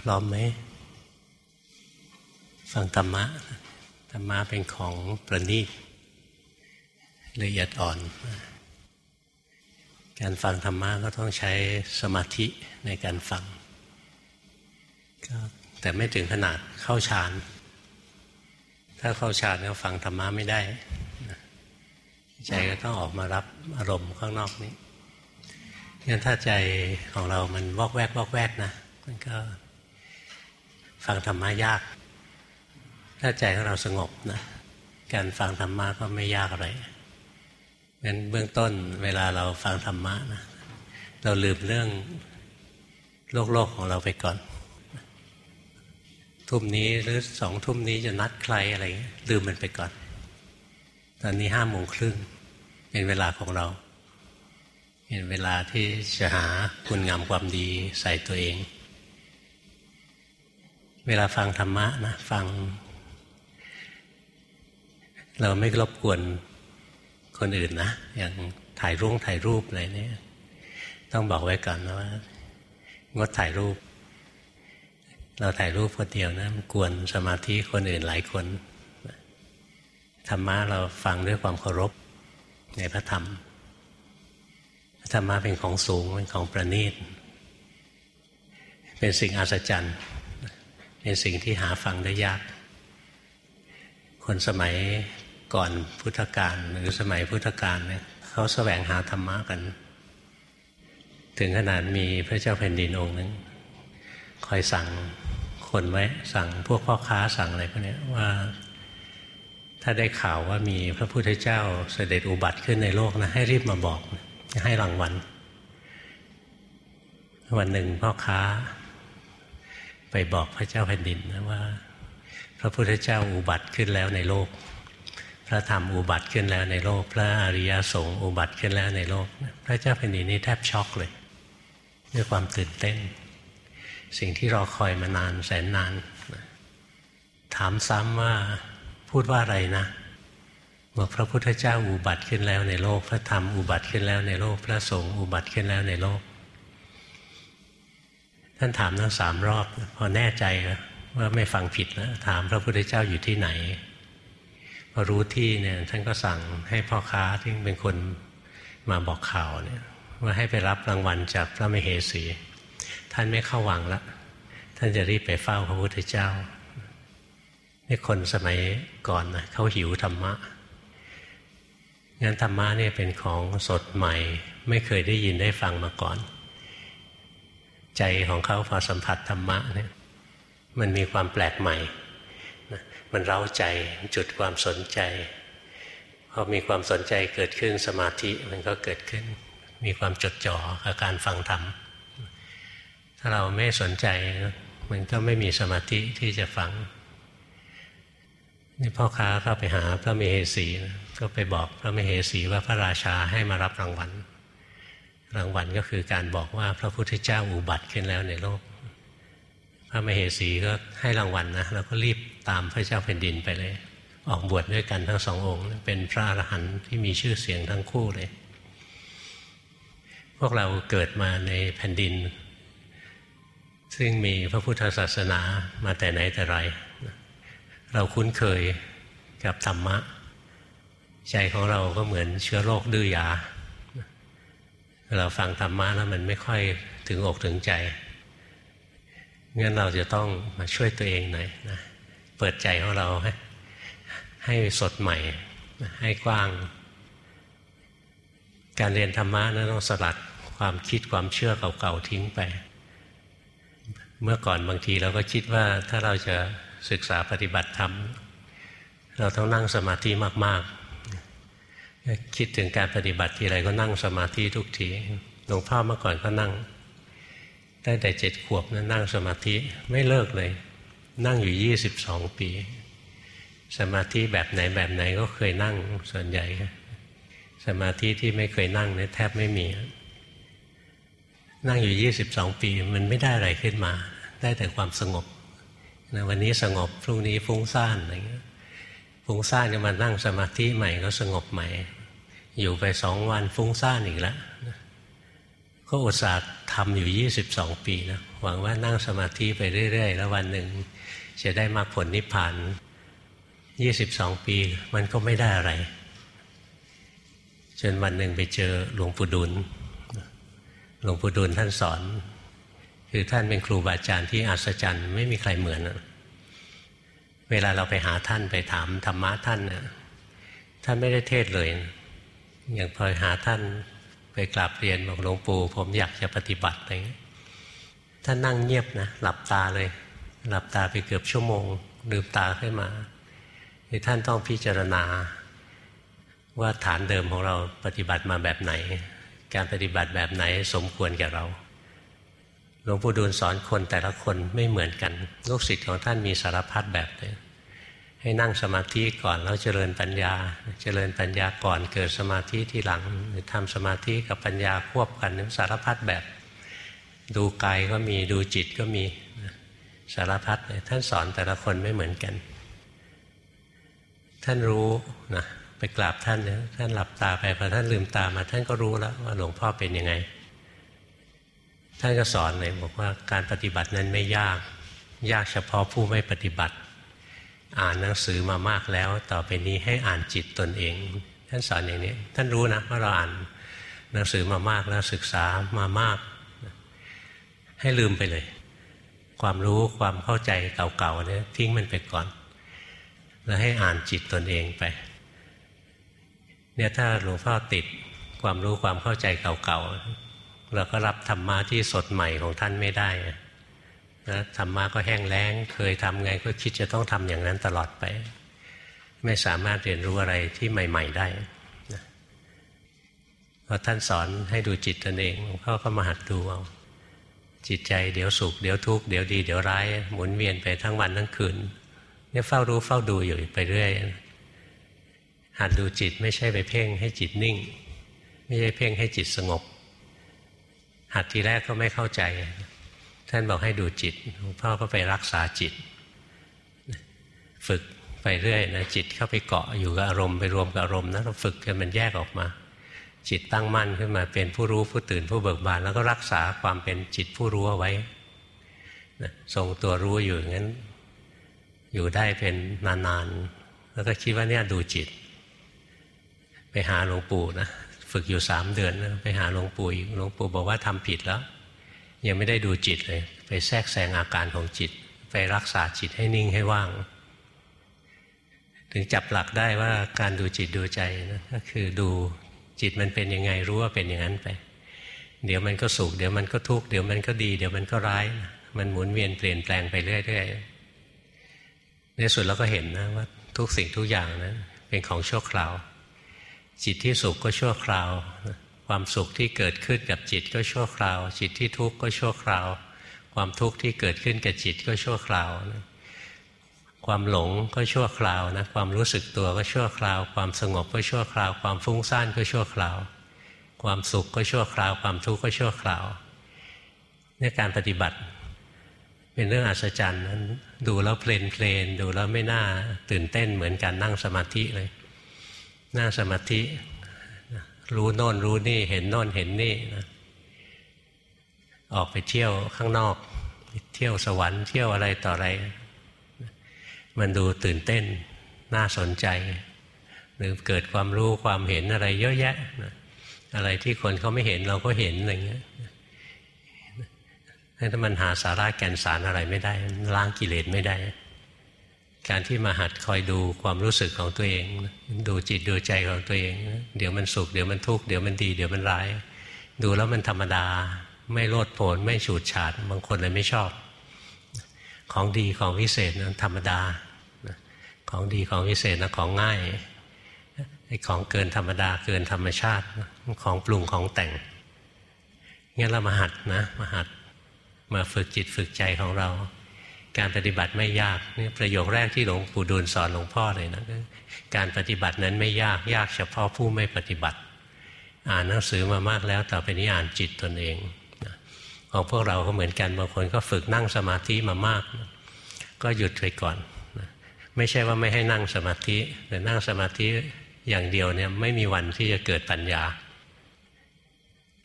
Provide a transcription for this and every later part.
พร้อมไหมฟังธรรมะธรรมะเป็นของประณีตละเอียดอ่อน การฟังธรรมะก็ต้องใช้สมาธิในการฟังแต่ไม่ถึงขนาดเข้าฌานถ้าเข้าฌานก็ฟังธรรมะไม่ได้ ใจก็ต้องออกมารับอารมณ์ข้างนอกนี้งั้นถ้าใจของเรามันวอกแวกวอกแวกนะ มันก็ฟังธรรมะยาก ถ้าใจของเราสงบนะการฟังธรรมะก็ไม่ยากอะไรงั้นเบื้องต้นเวลาเราฟังธรรมะนะเราลืมเรื่องโลกโลกของเราไปก่อน ทุ่มนี้หรือสองทุ่มนี้จะนัดใครอะไรลืมมันไปก่อน ตอนนี้ห้าโมงครึ่งเป็นเวลาของเรา เป็นเวลาที่จะหาคุณงามความดีใส่ตัวเอง เวลาฟังธรรมะนะฟัง เราไม่รบกวนคนอื่นนะ อย่างถ่ายรูปถ่ายรูปอะไรเนี่ย ต้องบอกไว้ก่อนนะว่างดถ่ายรูป เราถ่ายรูปคนเดียวนะมันกวนสมาธิคนอื่นหลายคนธรรมะเราฟังด้วยความเคารพในพระธรรมธรรมะเป็นของสูงเป็นของประณีต เป็นสิ่งอัศจรรย์ เป็นสิ่งที่หาฟังได้ยาก คนสมัยก่อนพุทธกาลหรือสมัยพุทธกาลเนี่ยเขาแสวงหาธรรมะกัน ถึงขนาดมีพระเจ้าแผ่นดินองค์นึงคอยสั่งคนไว้ สั่งพวกพ่อค้าสั่งอะไรพวกนี้ว่า ถ้าได้ข่าวว่ามีพระพุทธเจ้าเสด็จอุบัติขึ้นในโลกนะให้รีบมาบอกให้รางวัลวันหนึ่งพ่อค้า ไปบอกพระเจ้าแผ่นดินนะว่า พระพุทธเจ้าอุบัติขึ้นแล้วในโลก พระธรรมอุบัติขึ้นแล้วในโลก พระอริยสงฆ์อุบัติขึ้นแล้วในโลก พระเจ้าแผ่นดินนี่แทบช็อกเลยด้วยความตื่นเต้น สิ่งที่รอคอยมานานแสนนาน ถามซ้ำว่าพูดว่าอะไรนะบอกพระพุทธเจ้าอุบัติขึ้นแล้วในโลก พระธรรมอุบัติขึ้นแล้วในโลก พระสงฆ์อุบัติขึ้นแล้วในโลก ท่านถามทั้งสามรอบ พอแน่ใจว่าไม่ฟังผิดแล้วถามพระพุทธเจ้าอยู่ที่ไหน พอรู้ที่เนี่ยท่านก็สั่งให้พ่อค้าที่เป็นคนมาบอกข่าวเนี่ยว่าให้ไปรับรางวัลจากพระมเหสี ท่านไม่เข้าวังละท่านจะรีบไปเฝ้าพระพุทธเจ้านี่คนสมัยก่อนนะเขาหิวธรรมะงั้นธรรมะเนี่ยเป็นของสดใหม่ ไม่เคยได้ยินได้ฟังมาก่อน ใจของเขาพอสัมผัสธรรมะเนี่ยมันมีความแปลกใหม่ มันเร้าใจจุดความสนใจ พอมีความสนใจเกิดขึ้นสมาธิมันก็เกิดขึ้น มีความจดจ่อกับการฟังธรรม ถ้าเราไม่สนใจมันก็ไม่มีสมาธิที่จะฟัง นี่พ่อค้าเข้าไปหาพระมเหสี ก็ไปบอกพระมเหสีว่าพระราชาให้มารับรางวัล รางวัลก็คือการบอกว่าพระพุทธเจ้าอุบัติขึ้นแล้วในโลก พระมเหสีก็ให้รางวัลนะแล้วก็รีบตามพระเจ้าแผ่นดินไปเลย ออกบวชดด้วยกันทั้งสององค์ เป็นพระอรหันต์ที่มีชื่อเสียงทั้งคู่เลย พวกเราเกิดมาในแผ่นดิน ซึ่งมีพระพุทธศาสนามาแต่ไหนแต่ไร เราคุ้นเคยกับธรรมะ ใจของเราก็เหมือนเชื้อโรคดื้อยา เราฟังธรรมะแล้วมันไม่ค่อยถึงอกถึงใจงั้นเราจะต้องมาช่วยตัวเองหน่อยนะเปิดใจของเราให้ให้สดใหม่ ให้กว้าง การเรียนธรรมะนั้นต้องสลัดความคิดความเชื่อเก่าๆทิ้งไป เมื่อก่อนบางทีเราก็คิดว่าถ้าเราจะศึกษาปฏิบัติธรรม เราต้องนั่งสมาธิมากๆ คิดถึงการปฏิบัติทีไรก็นั่งสมาธิทุกทีหลวงพ่อเมื่อก่อนก็นั่งตั้งแต่เจ็ดขวบนะนั่งสมาธิไม่เลิกเลย นั่งอยู่ยี่สิบสองปี สมาธิแบบไหนแบบไหนก็เคยนั่งส่วนใหญ่ สมาธิที่ไม่เคยนั่งเนี่ยแทบไม่มี นั่งอยู่ยี่สิบสองปีมันไม่ได้อะไรขึ้นมา ได้แต่ความสงบนะวันนี้สงบพรุ่งนี้ฟุ้งซ่านอะไรเงี้ย ฟุ้งซ่านจะมานั่งสมาธิใหม่ก็สงบใหม่ อยู่ไปสองวันฟุ้งซ่านอีกแล้วก็อุตส่าห์ทำอยู่ 22 ปีนะหวังว่านั่งสมาธิไปเรื่อย ๆ แล้ววันหนึ่งจะได้มรรคผลนิพพาน 22 ปีมันก็ไม่ได้อะไร จนวันหนึ่งไปเจอหลวงปู่ดุลหลวงปู่ดุลท่านสอน คือท่านเป็นครูบาอาจารย์ที่อัศจรรย์ไม่มีใครเหมือน เวลาเราไปหาท่านไปถามธรรมะท่านเนี่ยท่านไม่ได้เทศเลย อย่างพอหาท่านไปกราบเรียนบอกหลวงปู่ผมอยากจะปฏิบัติอะไรเงี้ยท่านนั่งเงียบนะหลับตาเลย หลับตาไปเกือบชั่วโมงลืมตาขึ้นมาท่านต้องพิจารณาว่าฐานเดิมของเราปฏิบัติมาแบบไหน การปฏิบัติแบบไหนสมควรแก่เรา หลวงปู่ดูลสอนคนแต่ละคนไม่เหมือนกันลูกศิษย์ของท่านมีสารพัดแบบเลยให้นั่งสมาธิก่อนแล้วเจริญปัญญา เจริญปัญญาก่อนเกิดสมาธิที่หลังหรือทำสมาธิกับปัญญาควบกันสารพัดแบบ ดูกายก็มีดูจิตก็มีสารพัดเลยท่านสอนแต่ละคนไม่เหมือนกัน ท่านรู้นะไปกราบท่านเนี่ยท่านหลับตาไปพอท่านลืมตามาท่านก็รู้แล้วว่าหลวงพ่อเป็นยังไง ท่านก็สอนเลยบอกว่าการปฏิบัตินั้นไม่ยาก ยากเฉพาะผู้ไม่ปฏิบัติ อ่านหนังสือมามากแล้ว ต่อไปนี้ให้อ่านจิตตนเอง ท่านสอนอย่างนี้ ท่านรู้นะว่าเราอ่านหนังสือมามากแล้วศึกษามามาก ให้ลืมไปเลย ความรู้ความเข้าใจเก่าๆเนี่ยทิ้งมันไปก่อน แล้วให้อ่านจิตตนเองไป เนี่ยถ้าหลวงพ่อติดความรู้ความเข้าใจเก่าๆ เราก็รับธรรมะที่สดใหม่ของท่านไม่ได้นะธรรมะก็แห้งแล้ง เคยทำไงก็คิดจะต้องทำอย่างนั้นตลอดไป ไม่สามารถเรียนรู้อะไรที่ใหม่ ๆ ได้นะพอท่านสอนให้ดูจิตตนเองเขาก็มาหัดดูเอาจิตใจเดี๋ยวสุขเดี๋ยวทุกข์เดี๋ยวดีเดี๋ยวร้ายหมุนเวียนไปทั้งวันทั้งคืนเนี่ยเฝ้ารู้เฝ้าดูอยู่ไปเรื่อยหัดดูจิตไม่ใช่ไปเพ่งให้จิตนิ่ง ไม่ใช่เพ่งให้จิตสงบ หัดทีแรกก็ไม่เข้าใจ ท่านบอกให้ดูจิตหลวงพ่อก็ไปรักษาจิต ฝึกไปเรื่อยนะจิตเข้าไปเกาะอยู่กับอารมณ์ไปรวมกับอารมณ์นะเราฝึกจนมันแยกออกมา จิตตั้งมั่นขึ้นมาเป็นผู้รู้ผู้ตื่นผู้เบิกบาน แล้วก็รักษาความเป็นจิตผู้รู้เอาไว้ทรงตัวรู้อยู่อย่างนั้น อยู่ได้เป็นนานๆแล้วก็คิดว่าเนี่ยดูจิต ไปหาหลวงปู่นะ ฝึกอยู่สามเดือนไปหาหลวงปู่อีกหลวงปู่บอกว่าทำผิดแล้ว ยังไม่ได้ดูจิตเลย ไปแทรกแซงอาการของจิต ไปรักษาจิตให้นิ่งให้ว่าง ถึงจับหลักได้ว่าการดูจิตดูใจนะก็คือดูจิตมันเป็นยังไงรู้ว่าเป็นอย่างนั้นไป เดี๋ยวมันก็สุขเดี๋ยวมันก็ทุกข์เดี๋ยวมันก็ดี เดี๋ยวมันก็ร้าย มันหมุนเวียนเปลี่ยนแปลงไปเรื่อยๆในสุดเราก็เห็นนะว่าทุกสิ่งทุกอย่างนะั้นเป็นของชั่วคราว จิตที่สุขก็ชั่วคราว ความสุขที่เกิดขึ้นกับจิตก็ชั่วคราว จิตที่ทุกข์ก็ชั่วคราว ความทุกข์ที่เกิดขึ้นกับจิตก็ชั่วคราวนะความหลงก็ชั่วคราวนะความรู้สึกตัวก็ชั่วคราว ความสงบก็ชั่วคราว ความฟุ้งซ่านก็ชั่วคราว ความสุขก็ชั่วคราว ความทุกข์ก็ชั่วคราวในการปฏิบัติ เป็นเรื่องอัศจรรย์นั้นดูแล้วเพลนเพลนดูแล้วไม่น่าตื่นเต้นเหมือนการนั่งสมาธิเลย นั่งสมาธิ รู้โน่นรู้นี่เห็นโน่นเห็นนี่นะออกไปเที่ยวข้างนอกเที่ยวสวรรค์เที่ยวอะไรต่ออะไร มันดูตื่นเต้นน่าสนใจหรือเกิดความรู้ความเห็นอะไรเยอะแยะอะไรที่คนเขาไม่เห็นเราก็เห็นอะไรเงี้ยถ้ามันหาสาระแก่นสารอะไรไม่ได้ ล้างกิเลสไม่ได้ การที่มาหัดคอยดูความรู้สึกของตัวเอง ดูจิตดูใจของตัวเอง เดี๋ยวมันสุขเดี๋ยวมันทุกข์เดี๋ยวมันดี เดี๋ยวมันร้าย ดูแล้วมันธรรมดา ไม่โลดโผนไม่ฉูดฉาดบางคนเลยไม่ชอบ ของดีของวิเศษนะธรรมดา ของดีของวิเศษนะของง่ายไอ้ของเกินธรรมดาเกินธรรมชาติของปรุงของแต่งงั้นเรามาหัดนะมาหัดมาฝึกจิตฝึกใจของเรา การปฏิบัติไม่ยากนี่ประโยคแรกที่หลวงปู่ดูลสอนหลวงพ่อเลยนะการปฏิบัตินั้นไม่ยากยากเฉพาะผู้ไม่ปฏิบัติ อ่านหนังสือมามากแล้วต่อไปนี้อ่านจิตตนเองของพวกเราก็เหมือนกันบางคนก็ฝึกนั่งสมาธิมามาก ก็หยุดไปก่อน ไม่ใช่ว่าไม่ให้นั่งสมาธิแต่นั่งสมาธิอย่างเดียวเนี่ยไม่มีวันที่จะเกิดปัญญา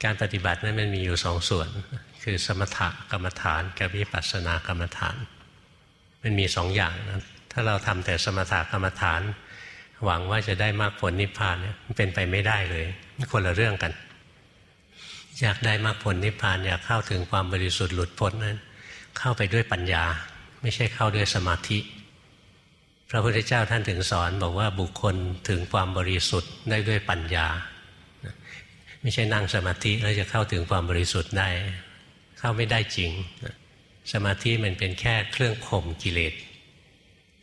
การปฏิบัตินั้นมันมีอยู่สองส่วน คือสมถกรรมฐานกับวิปัสสนากรรมฐาน มันมีสองอย่างนะถ้าเราทำแต่สมถะกรรมฐาน หวังว่าจะได้มากผลนิพพานเนี่ยมันเป็นไปไม่ได้เลยคนละเรื่องกัน อยากได้มากผลนิพพานอยากเข้าถึงความบริสุทธิ์หลุดพ้นนั้น เข้าไปด้วยปัญญา ไม่ใช่เข้าด้วยสมาธิ พระพุทธเจ้าท่านถึงสอนบอกว่าบุคคลถึงความบริสุทธิ์ได้ด้วยปัญญา ไม่ใช่นั่งสมาธิแล้วจะเข้าถึงความบริสุทธิ์ได้ เข้าไม่ได้จริง สมาธิมันเป็นแค่เครื่องข่มกิเลส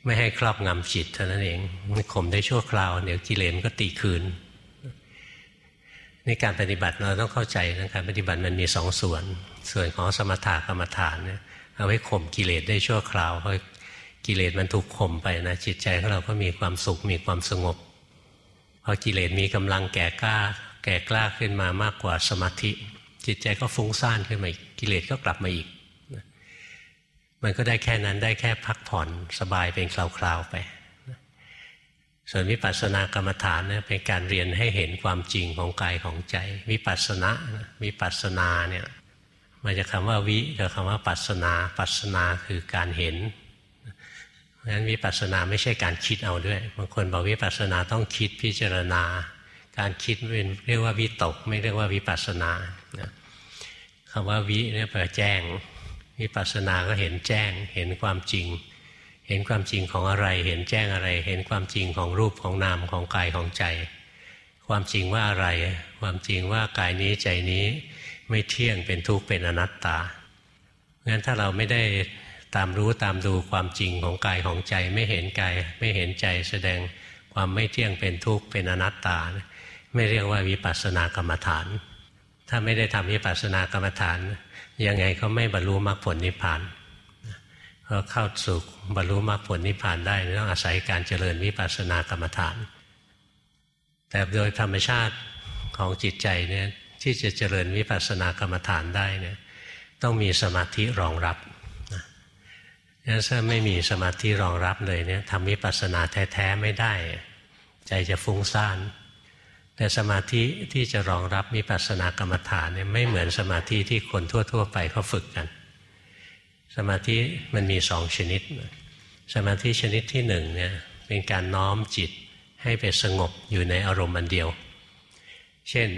ไม่ให้ครอบงำจิตเท่านั้นเองมันข่มได้ชั่วคราว เดี๋ยวกิเลสก็ตีคืนในการปฏิบัติเราต้องเข้าใจนะการปฏิบัติมันมีสองส่วน ส่วนของสมถะกรรมฐานเนี่ยเอาไว้ข่มกิเลสได้ชั่วคราวพอกิเลสมันถูกข่มไปนะจิตใจของเราก็มีความสุขมีความสงบพอกิเลสมีกำลังแก่กล้า แก่กล้าขึ้นมามากกว่าสมาธิ จิตใจก็ฟุ้งซ่านขึ้นมาอีกกิเลสก็กลับมาอีก มันก็ได้แค่นั้นได้แค่พักผ่อนสบายเป็นคราวๆไป ส่วนวิปัสสนากรรมฐานเนี่ยเป็นการเรียนให้เห็นความจริงของกายของใจ วิปัสสนาวิปัสสนาเนี่ยมาจากคำว่าวิกับคำว่าปัสนาปัสนาคือการเห็นเพราะฉะนั้นวิปัสสนาไม่ใช่การคิดเอาด้วยบางคนบอกวิปัสสนาต้องคิดพิจารณา การคิดเป็นเรียกว่าวิตก ไม่เรียกว่าวิปัสนาคำว่าวิเนี่ยแปลแจ้ง วิปัสสนาก็เห็นแจ้ง เห็นความจริง เห็นความจริงของอะไร เห็นแจ้งอะไร เห็นความจริงของรูปของนามของกายของใจ ความจริงว่าอะไร ความจริงว่ากายนี้ใจนี้ไม่เที่ยงเป็นทุกข์เป็นอนัตตางั้นถ้าเราไม่ได้ตามรู้ตามดูความจริงของกายของใจ ไม่เห็นกายไม่เห็นใจแสดงความไม่เที่ยงเป็นทุกข์เป็นอนัตตา ไม่เรียกว่าวิปัสสนากรรมฐาน ถ้าไม่ได้ทำวิปัสสนากรรมฐาน ยังไงก็ไม่บรรลุมรรคผลนิพพานเพราะเข้าสู่บรรลุมรรคผลนิพพานได้ต้องอาศัยการเจริญวิปัสสนากรรมฐาน แต่โดยธรรมชาติของจิตใจเนี่ยที่จะเจริญวิปัสสนากรรมฐานได้เนี่ยต้องมีสมาธิรองรับนะถ้าไม่มีสมาธิรองรับเลยเนี่ยทำวิปัสสนาแท้ ๆ ไม่ได้ ใจจะฟุ้งซ่าน แต่สมาธิที่จะรองรับมิปัสสนากรรมฐานเนี่ยไม่เหมือนสมาธิที่คนทั่ว ๆ ไปเขาฝึกกัน สมาธิมันมีสองชนิด สมาธิชนิดที่หนึ่งเนี่ยเป็นการน้อมจิตให้ไปสงบอยู่ในอารมณ์อันเดียว เช่น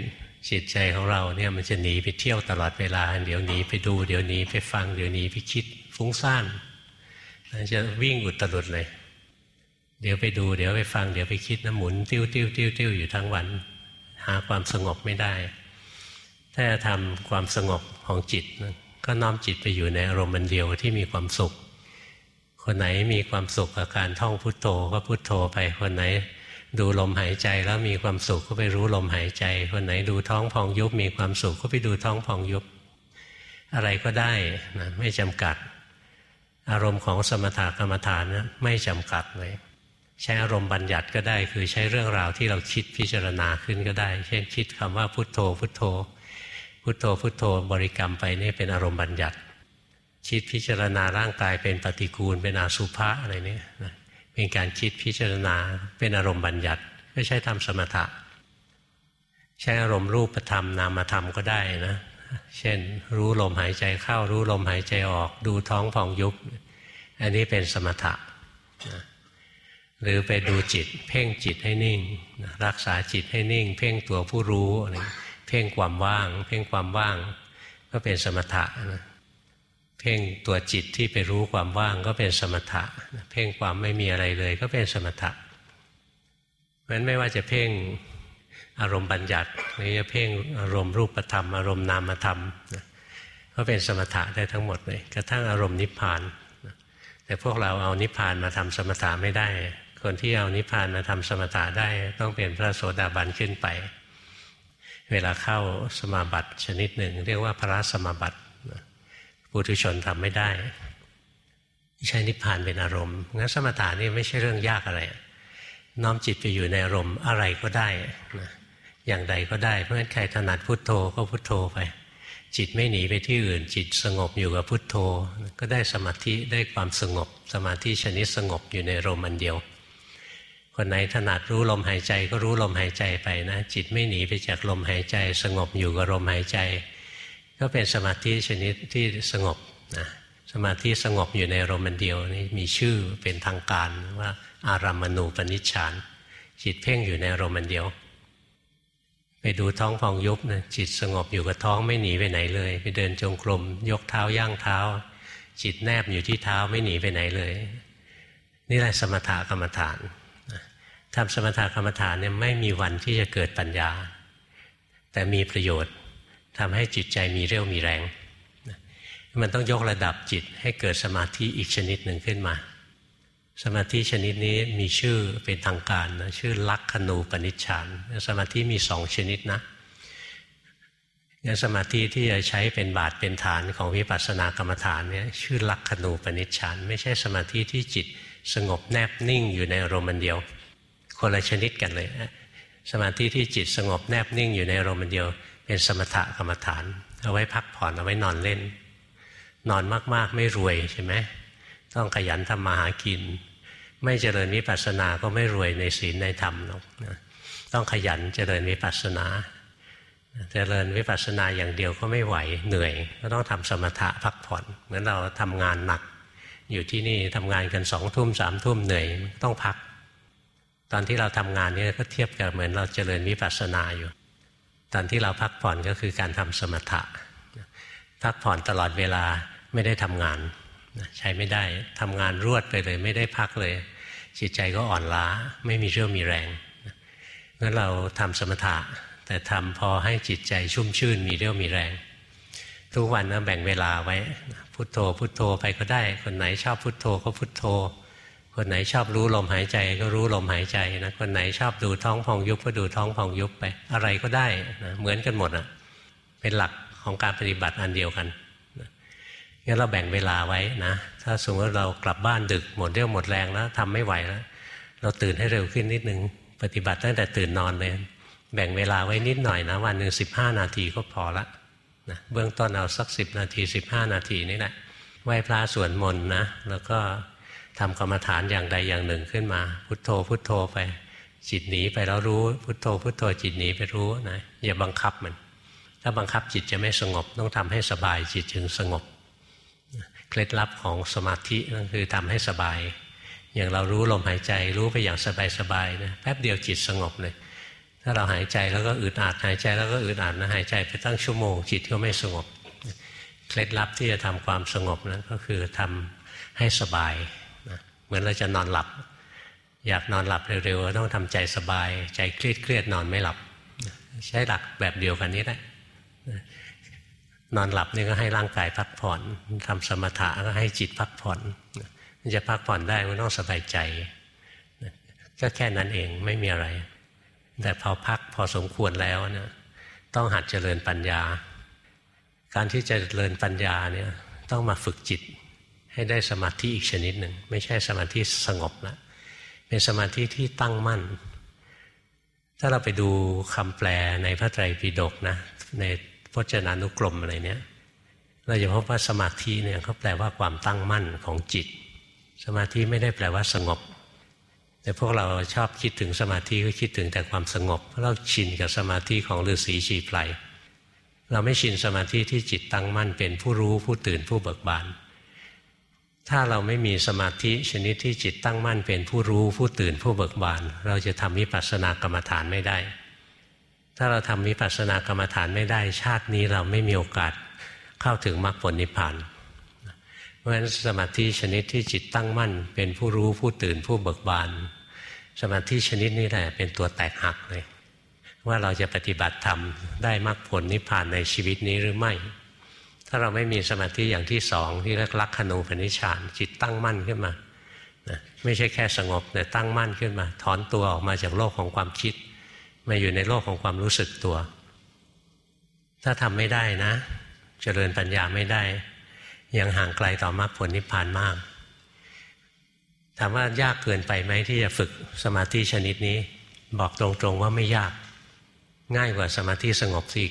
จิตใจของเราเนี่ยมันจะหนีไปเที่ยวตลอดเวลา เดี๋ยวหนีไปดู เดี๋ยวหนีไปฟัง เดี๋ยวหนีไปคิดฟุ้งซ่านจะวิ่งอุตรุดเลย เดี๋ยวไปดูเดี๋ยวไปฟังเดี๋ยวไปคิดนะหมุนติ้วติ้วติ้วติ้วอยู่ทั้งวัน หาความสงบไม่ได้ ถ้าทำความสงบของจิตก็น้อมจิตไปอยู่ในอารมณ์เดียวที่มีความสุข คนไหนมีความสุขกับการท่องพุทโธก็พุทโธไปคนไหนดูลมหายใจแล้วมีความสุขก็ไปรู้ลมหายใจ คนไหนดูท้องพองยุบมีความสุขก็ไปดูท้องพองยุบ อะไรก็ได้นะไม่จำกัด อารมณ์ของสมถกรรมฐานนะไม่จำกัดเลย ใช้อารมณ์บัญญัติก็ได้ คือใช้เรื่องราวที่เราคิดพิจารณาขึ้นก็ได้ เช่นคิดคำว่าพุทโธ พุทโธ พุทโธพุทโธบริกรรมไปนี่เป็นอารมณ์บัญญัติ คิดพิจารณาร่างกายเป็นปฏิกูล เป็นอาสุภะอะไรเนี่ยเป็นการคิดพิจารณาเป็นอารมณ์บัญญัติไม่ใช่ทำสมถะ ใช้อารมณ์รูปธรรมนามธรรมก็ได้นะเช่น รู้ลมหายใจเข้ารู้ลมหายใจออก ดูท้องพองยุบ อันนี้เป็นสมถะ หรือไปดูจิต เพ่งจิตให้นิ่ง รักษาจิตให้นิ่ง เพ่งตัวผู้รู้อะไรเพ่งความว่าง เพ่งความว่าง ก็เป็นสมถะนะเพ่งตัวจิตที่ไปรู้ความว่างก็เป็นสมถะ เพ่งความไม่มีอะไรเลยก็เป็นสมถะเพราะฉะนั้นไม่ว่าจะเพ่งอารมณ์บัญญัติหรือจะเพ่งอารมณ์รูปธรรม อารมณ์นามธรรมก็เป็นสมถะได้ทั้งหมดเลยกระทั่งอารมณ์นิพพาน แต่พวกเราเอานิพพานมาทำสมถะไม่ได้ คนที่เอานิพพานมาทำสมถะได้ต้องเป็นพระโสดาบันขึ้นไป เวลาเข้าสมาบัติชนิดหนึ่ง เรียกว่าพระสมาบัติปุถุชนทำไม่ได้ใช้นิพพานเป็นอารมณ์งั้นสมถะนี่ไม่ใช่เรื่องยากอะไร น้อมจิตไปอยู่ในอารมณ์อะไรก็ได้นะอย่างใดก็ได้ เพราะฉะนั้นใครถนัดพุทโธก็พุทโธไป จิตไม่หนีไปที่อื่น จิตสงบอยู่กับพุทโธ ก็ได้สมาธิได้ความสงบ สมาธิชนิดสงบอยู่ในอารมณ์อันเดียว คนไหนถนัดรู้ลมหายใจก็รู้ลมหายใจไปนะจิตไม่หนีไปจากลมหายใจ สงบอยู่กับลมหายใจ ก็เป็นสมาธิชนิดที่สงบนะสมาธิสงบอยู่ในอารมณ์เดียวนี่มีชื่อเป็นทางการว่าอารามณูปนิชฌานจิตเพ่งอยู่ในอารมณ์เดียว ไปดูท้องฟองยุบนะจิตสงบอยู่กับท้องไม่หนีไปไหนเลย ไปเดินจงกรมยกเท้าย่างเท้า จิตแนบอยู่ที่เท้าไม่หนีไปไหนเลย นี่แหละสมถกรรมฐาน ทำสมถกรรมฐานเนี่ยไม่มีวันที่จะเกิดปัญญา แต่มีประโยชน์ทำให้จิตใจมีเรี่ยวมีแรง มันต้องยกระดับจิตให้เกิดสมาธิอีกชนิดหนึ่งขึ้นมา สมาธิชนิดนี้มีชื่อเป็นทางการนะชื่อลักขณูปนิชฌาน สมาธิมีสองชนิดนะงั้นสมาธิที่จะใช้เป็นบาทเป็นฐานของวิปัสสนากรรมฐานเนี่ยชื่อลักขณูปนิชฌาน ไม่ใช่สมาธิที่จิตสงบแนบนิ่งอยู่ในอารมณ์เดียว คนละชนิดกันเลย สมาธิที่จิตสงบแนบนิ่งอยู่ในอารมณ์เดียว เป็นสมถกรรมฐาน เอาไว้พักผ่อนเอาไว้นอนเล่น นอนมากๆไม่รวยใช่ไหมต้องขยันทำมาหากิน ไม่เจริญวิปัสสนาก็ไม่รวยในศีลในธรรมหรอกต้องขยันเจริญวิปัสสนาเจริญวิปัสสนาอย่างเดียวก็ไม่ไหวเหนื่อย ก็ต้องทำสมถะพักผ่อน เหมือนเราทำงานหนัก อยู่ที่นี่ทำงานกันสองทุ่มสามทุ่มเหนื่อยต้องพัก ตอนที่เราทำงานนี้ก็เทียบกับเหมือนเราเจริญวิปัสสนาอยู่ ตอนที่เราพักผ่อนก็คือการทำสมถะ พักผ่อนตลอดเวลาไม่ได้ทำงานใช้ไม่ได้ทำงานรวดไปเลย ไม่ได้พักเลย จิตใจก็อ่อนล้าไม่มีเรื่องมีแรงงั้นเราทำสมถะ แต่ทำพอให้จิตใจชุ่มชื่นมีเรี่ยวมีแรง ทุกวันนะแบ่งเวลาไว้พุโทโธพุโทโธไปก็ได้ คนไหนชอบพุโทโธก็พุโทโธ คนไหนชอบรู้ลมหายใจก็รู้ลมหายใจนะคนไหนชอบดูท้องพองยุบก็ดูท้องพองยุบไป อะไรก็ได้นะเหมือนกันหมดอะเป็นหลักของการปฏิบัติอันเดียวกันงั้นเราแบ่งเวลาไว้นะ ถ้าสมมติเรากลับบ้านดึกหมดเรี่ยวหมดแรงแล้วทำไม่ไหวแล้ว เราตื่นให้เร็วขึ้นนิดนึง ปฏิบัติตั้งแต่ตื่นนอนเลย แบ่งเวลาไว้นิดหน่อยนะ วันหนึ่งสิบห้านาทีก็พอละนะเบื้องต้นเอาสักสิบนาทีสิบห้านาทีนี่แหละไหว้พระสวดมนต์นะ แล้วก็ ทำกรรมฐานอย่างใดอย่างหนึ่งขึ้นมา พุทโธพุทโธไป จิตหนีไปแล้วรู้ พุทโธพุทโธจิตหนีไปรู้นะอย่าบังคับมัน ถ้าบังคับจิตจะไม่สงบ ต้องทำให้สบายจิตจึงสงบเคล็ดลับของสมาธินั่นคือทำให้สบาย อย่างเรารู้ลมหายใจรู้ไปอย่างสบายๆนะแป๊บเดียวจิตสงบเลยถ้าเราหายใจแล้วก็อึดอัดหายใจแล้วก็อึดอัดนะหายใจไปตั้งชั่วโมงจิตก็ไม่สงบเคล็ดลับที่จะทำความสงบนั้นก็คือทำให้สบาย เหมือนเราจะนอนหลับ อยากนอนหลับเร็วๆต้องทำใจสบาย ใจเครียดเครียดนอนไม่หลับ ใช้หลักแบบเดียวกันนี้แหละนอนหลับนี่ก็ให้ร่างกายพักผ่อนทำสมถะก็ให้จิตพักผ่อนมันจะพักผ่อนได้มันต้องสบายใจก็แค่นั้นเองไม่มีอะไร แต่พอพักพอสมควรแล้วเนี่ยต้องหัดเจริญปัญญา การที่จะเจริญปัญญาเนี่ยต้องมาฝึกจิต ให้ได้สมาธิอีกชนิดหนึ่ง ไม่ใช่สมาธิสงบละเป็นสมาธิที่ตั้งมั่น ถ้าเราไปดูคำแปลในพระไตรปิฎกนะในพจนานุกรมอะไรเนี้ยเราจะพบว่าสมาธิเนี่ยเขาแปลว่าความตั้งมั่นของจิต สมาธิไม่ได้แปลว่าสงบ แต่พวกเราชอบคิดถึงสมาธิก็คิดถึงแต่ความสงบเพราะเราชินกับสมาธิของฤาษีชีไพรเราไม่ชินสมาธิที่จิตตั้งมั่นเป็นผู้รู้ผู้ตื่นผู้เบิกบาน ถ้าเราไม่มีสมาธิชนิดที่จิตตั้งมั่นเป็นผู้รู้ผู้ตื่นผู้เบิกบาน เราจะทำวิปัสสนากรรมฐานไม่ได้ ถ้าเราทำวิปัสสนากรรมฐานไม่ได้ ชาตินี้เราไม่มีโอกาสเข้าถึงมรรคผลนิพพานเพราะฉะนั้นสมาธิชนิดที่จิตตั้งมั่น เป็นผู้รู้ผู้ตื่นผู้เบิกบาน สมาธิชนิดนี้แหละเป็นตัวแตกหักเลย ว่าเราจะปฏิบัติธรรมได้มรรคผลนิพพานในชีวิตนี้หรือไม่าเราไม่มีสมาธิอย่างที่สองที่เรียกลักขณูปนิชานจิตตั้งมั่นขึ้นมาไม่ใช่แค่สงบแต่ตั้งมั่นขึ้นมา ถอนตัวออกมาจากโลกของความคิด มาอยู่ในโลกของความรู้สึกตัว ถ้าทำไม่ได้นะ เจริญปัญญาไม่ได้ ยังห่างไกลต่อมรรคผลนิพพานมากถามว่ายากเกินไปไหมที่จะฝึกสมาธิชนิดนี้ บอกตรงๆว่าไม่ยาก ง่ายกว่าสมาธิสงบสิ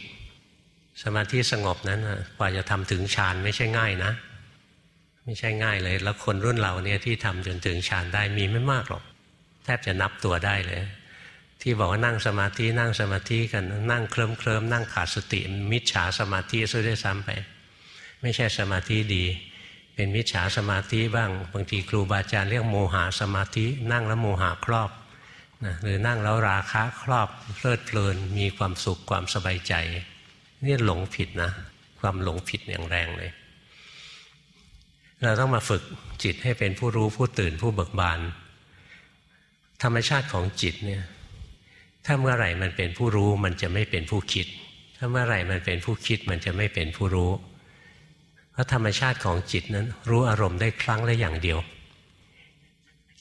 สมาธิสงบนั้นกว่าจะทำถึงฌานไม่ใช่ง่ายนะ ไม่ใช่ง่ายเลย แล้วคนรุ่นเราเนี่ยที่ทำจนถึงฌานได้มีไม่มากหรอก แทบจะนับตัวได้เลย ที่บอกว่านั่งสมาธินั่งสมาธิกันนั่งเคลิ้มเคลิ้มนั่งขาดสติ มิจฉาสมาธิซะด้วยซ้ำไป ไม่ใช่สมาธิดี เป็นมิจฉาสมาธิบ้าง บางทีครูบาอาจารย์เรียกโมหะสมาธิ นั่งแล้วโมหะครอบนะหรือนั่งแล้วราคะครอบเพลิดเพลินมีความสุขความสบายใจ นี่หลงผิดนะ ความหลงผิดอย่างแรงเลย เราต้องมาฝึกจิตให้เป็นผู้รู้ผู้ตื่นผู้เบิกบาน ธรรมชาติของจิตเนี่ยถ้าเมื่อไหร่มันเป็นผู้รู้มันจะไม่เป็นผู้คิด ถ้าเมื่อไหร่มันเป็นผู้คิดมันจะไม่เป็นผู้รู้ เพราะธรรมชาติของจิตนั้น รู้อารมณ์ได้ครั้งละอย่างเดียว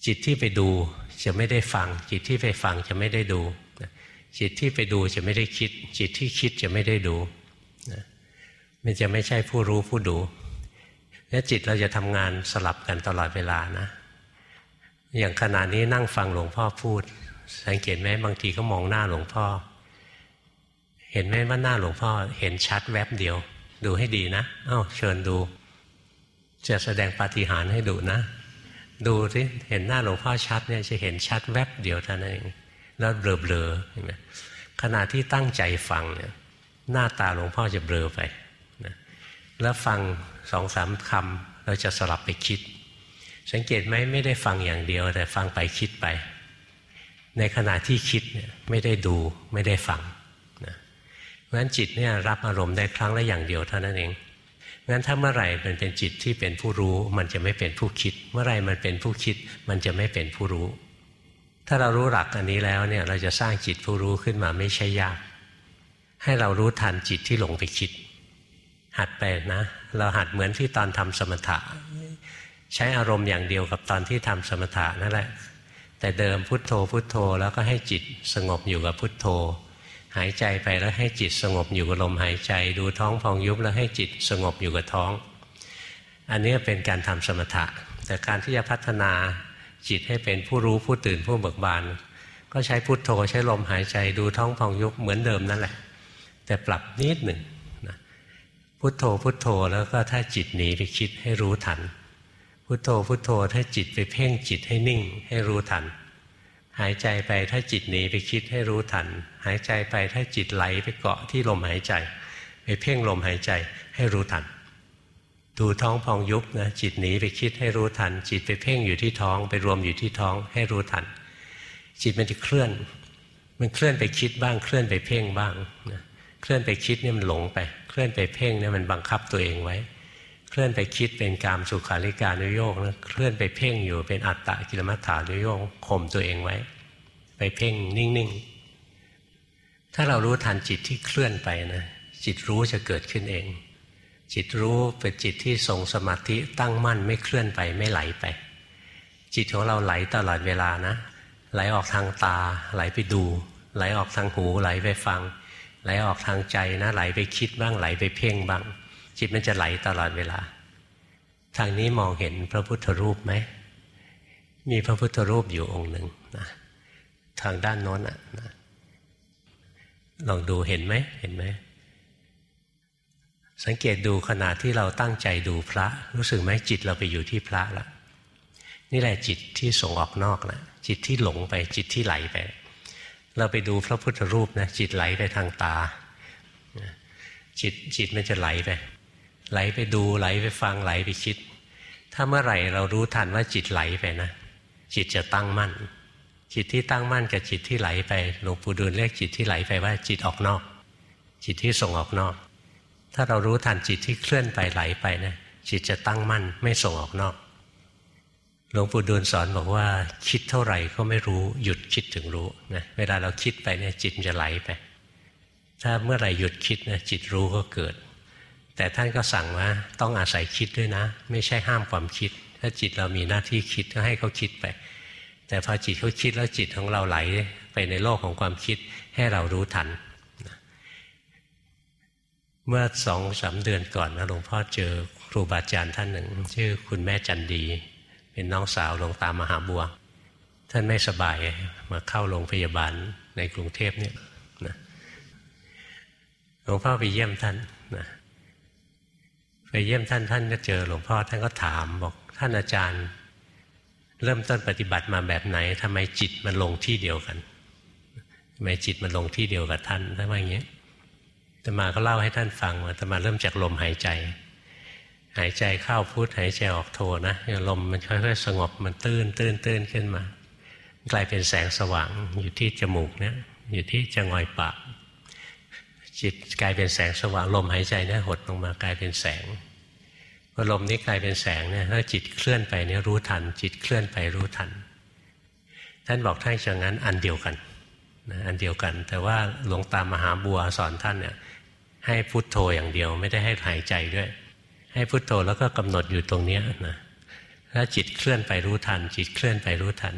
จิตที่ไปดูจะไม่ได้ฟัง จิตที่ไปฟังจะไม่ได้ดู จิตที่ไปดูจะไม่ได้คิด จิตที่คิดจะไม่ได้ดูมันจะไม่ใช่ผู้รู้ผู้ดู แล้วจิตเราจะทำงานสลับกันตลอดเวลานะ อย่างขณะนี้นั่งฟังหลวงพ่อพูด สังเกตไหมบางทีก็มองหน้าหลวงพ่อ เห็นไหมว่าหน้าหลวงพ่อ เห็นชัดแวบเดียว ดูให้ดีนะอ้าวเชิญดู จะแสดงปาฏิหาริย์ให้ดูนะ ดูที่เห็นหน้าหลวงพ่อชัดเนี่ยจะเห็นชัดแวบเดียวเท่านั้นเอง แล้วเบลอๆเห็นไหมขณะที่ตั้งใจฟังเนี่ยหน้าตาหลวงพ่อจะเบลอไปนะแล้วฟังสองสามคำเราจะสลับไปคิด สังเกตไหมไม่ได้ฟังอย่างเดียว แต่ฟังไปคิดไป ในขณะที่คิดเนี่ยไม่ได้ดูไม่ได้ฟังนะเพราะฉะนั้นจิตเนี่ยรับอารมณ์ได้ครั้งละอย่างเดียวเท่านั้นเองงั้นถ้าเมื่อไหร่มันเป็นจิตที่เป็นผู้รู้ มันจะไม่เป็นผู้คิด เมื่อไหร่มันเป็นผู้คิด มันจะไม่เป็นผู้รู้ ถ้าเรารู้หลักอันนี้แล้วเนี่ยเราจะสร้างจิตผู้รู้ขึ้นมาไม่ใช่ยาก ให้เรารู้ทันจิตที่หลงไปคิด หัดไปนะ เราหัดเหมือนที่ตอนทำสมถะ ใช้อารมณ์อย่างเดียวกับตอนที่ทำสมถะนั่นแหละ แต่เดิมพุทโธพุทโธแล้วก็ให้จิตสงบอยู่กับพุทโธ หายใจไปแล้วให้จิตสงบอยู่กับลมหายใจ ดูท้องพองยุบแล้วให้จิตสงบอยู่กับท้อง อันนี้เป็นการทำสมถะ แต่การที่จะพัฒนา จิตให้เป็นผู้รู้ผู้ตื่นผู้เบิกบาน ก็ใช้พุทโธใช้ลมหายใจดูท้องพองยุบเหมือนเดิมนั่นแหละ แต่ปรับนิดหนึ่งนะพุทโธพุทโธแล้วก็ถ้าจิตหนีไปคิดให้รู้ทัน พุทโธพุทโธถ้าจิตไปเพ่งจิตให้นิ่งให้รู้ทัน หายใจไปถ้าจิตหนีไปคิดให้รู้ทัน หายใจไปถ้าจิตไหลไปเกาะที่ลมหายใจ ไปเพ่งลมหายใจให้รู้ทัน ดูท้องพองยุบนะจิตหนีไปคิดให้รู้ทัน จิตไปเพ่งอยู่ที่ท้อง ไปรวมอยู่ที่ท้องให้รู้ทัน จิตมันจะเคลื่อน มันเคลื่อนไปคิดบ้างเคลื่อนไปเพ่งบ้างนะเคลื่อนไปคิดเนี่ยมันหลงไป เคลื่อนไปเพ่งเนี่ยมันบังคับตัวเองไว้ เคลื่อนไปคิดเป็นกามสุขาริการุโยกนะเคลื่อนไปเพ่งอยู่เป็นอัตตะกิลมัฏฐานุโยกข่มตัวเองไว้ ไปเพ่งนิ่งๆถ้าเรารู้ทันจิตที่เคลื่อนไปนะจิตรู้จะเกิดขึ้นเอง จิตรู้เป็นจิตที่ทรงสมาธิตั้งมั่นไม่เคลื่อนไปไม่ไหลไป จิตของเราไหลตลอดเวลานะ ไหลออกทางตา ไหลไปดู ไหลออกทางหู ไหลไปฟัง ไหลออกทางใจนะ ไหลไปคิดบ้างไหลไปเพ่งบ้าง จิตมันจะไหลตลอดเวลา ทางนี้มองเห็นพระพุทธรูปไหมมีพระพุทธรูปอยู่องค์หนึ่งนะทางด้านโน้นอะนะลองดูเห็นไหมเห็นไหม สังเกตดูขณะที่เราตั้งใจดูพระ รู้สึกไหมจิตเราไปอยู่ที่พระละนี่แหละจิตที่ส่งออกนอกละจิตที่หลงไปจิตที่ไหลไป เราไปดูพระพุทธรูปนะจิตไหลไปทางตา จิตจิตมันจะไหลไป ไหลไปดูไหลไปฟังไหลไปคิด ถ้าเมื่อไหร่เรารู้ทันว่าจิตไหลไปนะจิตจะตั้งมั่น จิตที่ตั้งมั่นกับจิตที่ไหลไปหลวงปู่ดูลเรียกจิตที่ไหลไปว่าจิตออกนอก จิตที่ส่งออกนอก ถ้าเรารู้ทันจิตที่เคลื่อนไปไหลไปนะจิตจะตั้งมั่นไม่ส่งออกนอก หลวงปู่ดูลสอนบอกว่า คิดเท่าไหร่ก็ไม่รู้หยุดคิดถึงรู้นะเวลาเราคิดไปเนี่ยจิตจะไหลไป ถ้าเมื่อไหร่หยุดคิดนะจิตรู้ก็เกิด แต่ท่านก็สั่งว่าต้องอาศัยคิดด้วยนะ ไม่ใช่ห้ามความคิด ถ้าจิตเรามีหน้าที่คิดก็ให้เขาคิดไป แต่พอจิตเขาคิดแล้วจิตของเราไหลไปในโลกของความคิดให้เรารู้ทัน เมื่อสองสาเดือนก่อนนะหลวงพ่อเจอครูบาอาจารย์ท่านหนึ่ง ชื่อคุณแม่จันดี เป็นน้องสาวหลวงตามหาบัว ท่านไม่สบายมาเข้าโรงพยาบาลในกรุงเทพเนี่ยนะหลวงพ่อไปเยี่ยมท่านนะไปเยี่ยมท่านท่านก็เจอหลวงพ่อท่านก็ถามบอกท่านอาจารย์ เริ่มต้นปฏิบัติมาแบบไหนทำไมจิตมันลงที่เดียวกันทำไมจิตมันลงที่เดียวกับท่านทำไมอย่างเงี้ย ตมาก็เล่าให้ท่านฟังว่าตมาเริ่มจากลมหายใจ หายใจเข้าพุทหายใจออกโทนะลมมันค่อยๆสงบมันตื้นตื้นตื้นขึ้นมา กลายเป็นแสงสว่างอยู่ที่จมูกเนี่ยอยู่ที่จงอยปากจิตกลายเป็นแสงสว่างลมหายใจเนี่ยหดลงมากลายเป็นแสงพอลมนี้กลายเป็นแสงเนี่ยถ้าจิตเคลื่อนไปเนี่ยรู้ทัน จิตเคลื่อนไปรู้ทัน ท่านบอกท่านอย่างนั้นอันเดียวกันนะอันเดียวกัน แต่ว่าหลวงตามหาบัวสอนท่านเนี่ย ให้พุทโธอย่างเดียวไม่ได้ให้หายใจด้วย ให้พุทโธแล้วก็กำหนดอยู่ตรงนี้นะถ้าจิตเคลื่อนไปรู้ทัน จิตเคลื่อนไปรู้ทัน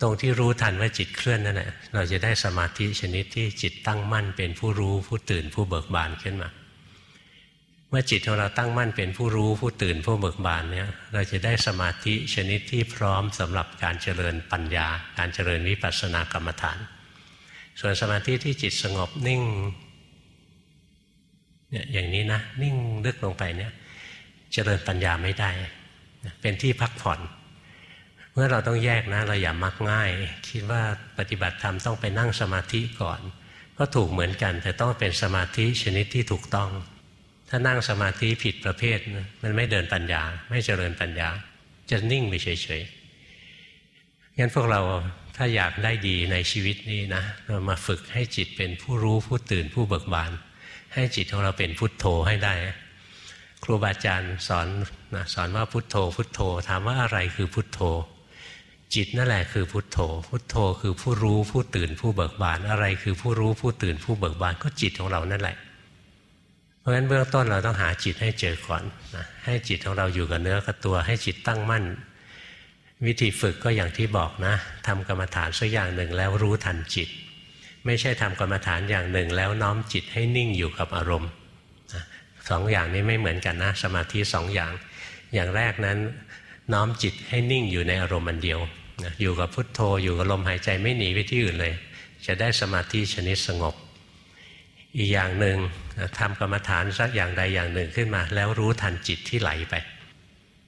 ตรงที่รู้ทันว่าจิตเคลื่อนนั่นแหละเราจะได้สมาธิชนิดที่จิตตั้งมั่นเป็นผู้รู้ผู้ตื่นผู้เบิกบานขึ้นมา เมื่อจิตของเราตั้งมั่นเป็นผู้รู้ผู้ตื่นผู้เบิกบานเนี่ยเราจะได้สมาธิชนิดที่พร้อมสำหรับการเจริญปัญญา การเจริญวิปัสสนากรรมฐาน ส่วนสมาธิที่จิตสงบนิ่ง เนี่ยอย่างนี้นะนิ่งลึกลงไปเนี่ยเจริญปัญญาไม่ได้ เป็นที่พักผ่อน เมื่อเราต้องแยกนะ เราอย่ามักง่าย คิดว่าปฏิบัติธรรมต้องไปนั่งสมาธิก่อน ก็ถูกเหมือนกัน แต่ต้องเป็นสมาธิชนิดที่ถูกต้อง ถ้านั่งสมาธิผิดประเภท มันไม่เดินปัญญา ไม่เจริญปัญญา จะนิ่งไปเฉยๆงั้นพวกเราถ้าอยากได้ดีในชีวิตนี้นะเรามาฝึกให้จิตเป็นผู้รู้ผู้ตื่นผู้เบิกบาน ให้จิตของเราเป็นพุทโธให้ได้ ครูบาอาจารย์สอนนะสอนว่าพุทโธ พุทโธ ถามว่าอะไรคือพุทโธ จิตนั่นแหละคือพุทโธ พุทโธคือผู้รู้ผู้ตื่นผู้เบิกบานอะไรคือผู้รู้ผู้ตื่นผู้เบิกบานก็จิตของเรานั่นแหละ เพราะฉะนั้นเบื้องต้นเราต้องหาจิตให้เจอก่อนนะให้จิตของเราอยู่กับเนื้อกับตัว ให้จิตตั้งมั่น วิธีฝึกก็อย่างที่บอกนะทำกรรมฐานสักอย่างหนึ่งแล้วรู้ทันจิต ไม่ใช่ทำกรรมฐานอย่างหนึ่ง แล้วน้อมจิตให้นิ่งอยู่กับอารมณ์สองอย่างนี้ไม่เหมือนกันนะ สมาธิสองอย่าง อย่างแรกนั้น น้อมจิตให้นิ่งอยู่ในอารมณ์อันเดียวอยู่กับพุทโธอยู่กับลมหายใจไม่หนีไปที่อื่นเลย จะได้สมาธิชนิดสงบ อีกอย่างหนึ่งทำกรรมฐานสักอย่างใดอย่างหนึ่งขึ้นมา แล้วรู้ทันจิตที่ไหลไป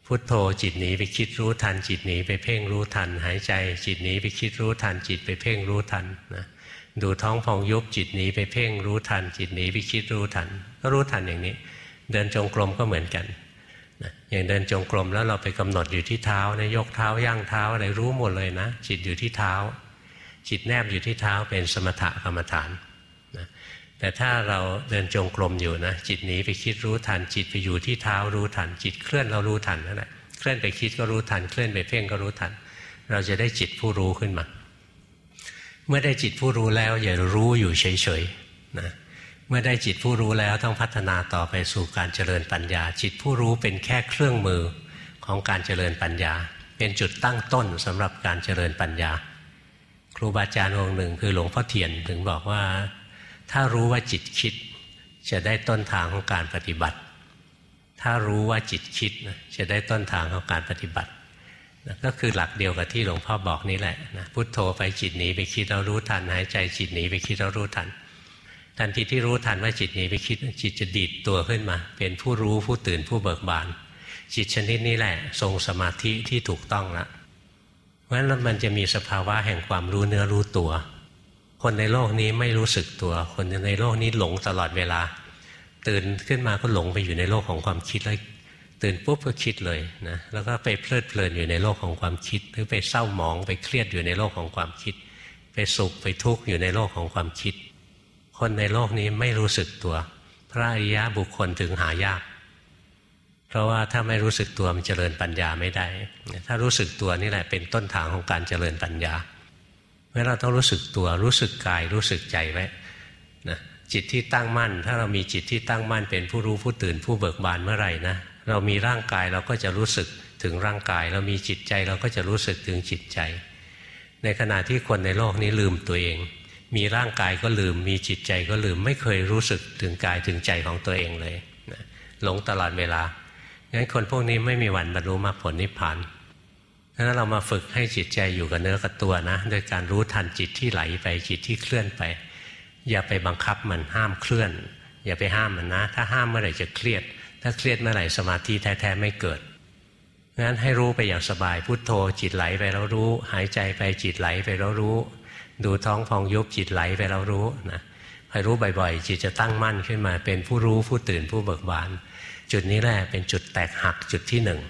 พุทโธจิตหนีไปคิดรู้ทันจิตหนีไปเพ่งรู้ทัน หายใจจิตหนีไปคิดรู้ทันจิตไปเพ่งรู้ทันนะ ดูท้องพองยุบจิตหนีไปเพ่งรู้ทัน จิตหนีไปคิดรู้ทัน ก็รู้ทันอย่างนี้ เดินจงกรมก็เหมือนกันอย่างเดินจงกรมแล้วเราไปกำหนดอยู่ที่เท้านะยกเท้าย่างเท้าอะไรรู้หมดเลยนะ จิตอยู่ที่เท้า จิตแนบอยู่ที่เท้าเป็นสมถะกรรมฐานแต่ถ้าเราเดินจงกรมอยู่นะ จิตหนีไปคิดรู้ทัน จิตไปอยู่ที่เท้ารู้ทัน จิตเคลื่อนเรารู้ทันนั่นแหละเคลื่อนไปคิดก็รู้ทัน เคลื่อนไปเพ่งก็รู้ทัน เราจะได้จิตผู้รู้ขึ้นมา เมื่อได้จิตผู้รู้แล้ว อย่ารู้อยู่เฉยๆนะเมื่อได้จิตผู้รู้แล้วต้องพัฒนาต่อไปสู่การเจริญปัญญา จิตผู้รู้เป็นแค่เครื่องมือของการเจริญปัญญา เป็นจุดตั้งต้นสำหรับการเจริญปัญญา ครูบาอาจารย์องค์หนึ่งคือหลวงพ่อเทียนถึงบอกว่า ถ้ารู้ว่าจิตคิด จะได้ต้นทางของการปฏิบัติ ถ้ารู้ว่าจิตคิดจะได้ต้นทางของการปฏิบัติ ก็คือหลักเดียวกับที่หลวงพ่อบอกนี่แหละนะพุทโธไปจิตหนีไปคิดเรารู้ทันหายใจจิตหนีไปคิดเรารู้ทัน ทันทีที่รู้ทันว่าจิตหนีไปคิดจิตจะดีดตัวขึ้นมา เป็นผู้รู้ผู้ตื่นผู้เบิกบาน จิตชนิดนี้แหละ ทรงสมาธิที่ถูกต้องละเพราะฉะนั้นมันจะมีสภาวะแห่งความรู้เนื้อรู้ตัว คนในโลกนี้ไม่รู้สึกตัว คนในโลกนี้หลงตลอดเวลา ตื่นขึ้นมาก็หลงไปอยู่ในโลกของความคิดแล้ว ตื่นปุ๊บก็คิดเลยนะแล้วก็ไปเพลิดเพลินอยู่ในโลกของความคิด หรือไปเศร้าหมองไปเครียดอยู่ในโลกของความคิด ไปสุขไปทุกข์อยู่ในโลกของความคิด คนในโลกนี้ไม่รู้สึกตัว พระอริยะบุคคลถึงหายาก เพราะว่าถ้าไม่รู้สึกตัวมันเจริญปัญญาไม่ได้ ถ้ารู้สึกตัวนี่แหละเป็นต้นทางของการเจริญปัญญาเพราะเราต้องรู้สึกตัวรู้สึกกายรู้สึกใจไว้นะจิตที่ตั้งมั่น ถ้าเรามีจิตที่ตั้งมั่นเป็นผู้รู้ผู้ตื่นผู้เบิกบานเมื่อไหร่นะ เรามีร่างกายเราก็จะรู้สึกถึงร่างกาย เรามีจิตใจเราก็จะรู้สึกถึงจิตใจ ในขณะที่คนในโลกนี้ลืมตัวเอง มีร่างกายก็ลืม มีจิตใจก็ลืม ไม่เคยรู้สึกถึงกายถึงใจของตัวเองเลยนะหลงตลอดเวลางั้นคนพวกนี้ไม่มีวันบรรลุมรรคผลนิพพานดังนั้นเรามาฝึกให้จิตใจอยู่กับเนื้อกับตัวนะโดยการรู้ทันจิตที่ไหลไปจิตที่เคลื่อนไป อย่าไปบังคับมันห้ามเคลื่อน อย่าไปห้ามมันนะ ถ้าห้ามเมื่อไหร่จะเครียด ถ้าเครียดเมื่อไหร่สมาธิแท้ๆไม่เกิดงั้นให้รู้ไปอย่างสบายพุโทโธจิตไหลไปแล้วรู้ หายใจไปจิตไหลไปแล้วรู้ ดูท้องพองยุบจิตไหลไปแล้วรู้นะคอยรู้บ่อยๆ จิตจะตั้งมั่นขึ้นมา เป็นผู้รู้ผู้ตื่นผู้เบิกบาน จุดนี้แหละเป็นจุดแตกหักจุดที่หนึ่ง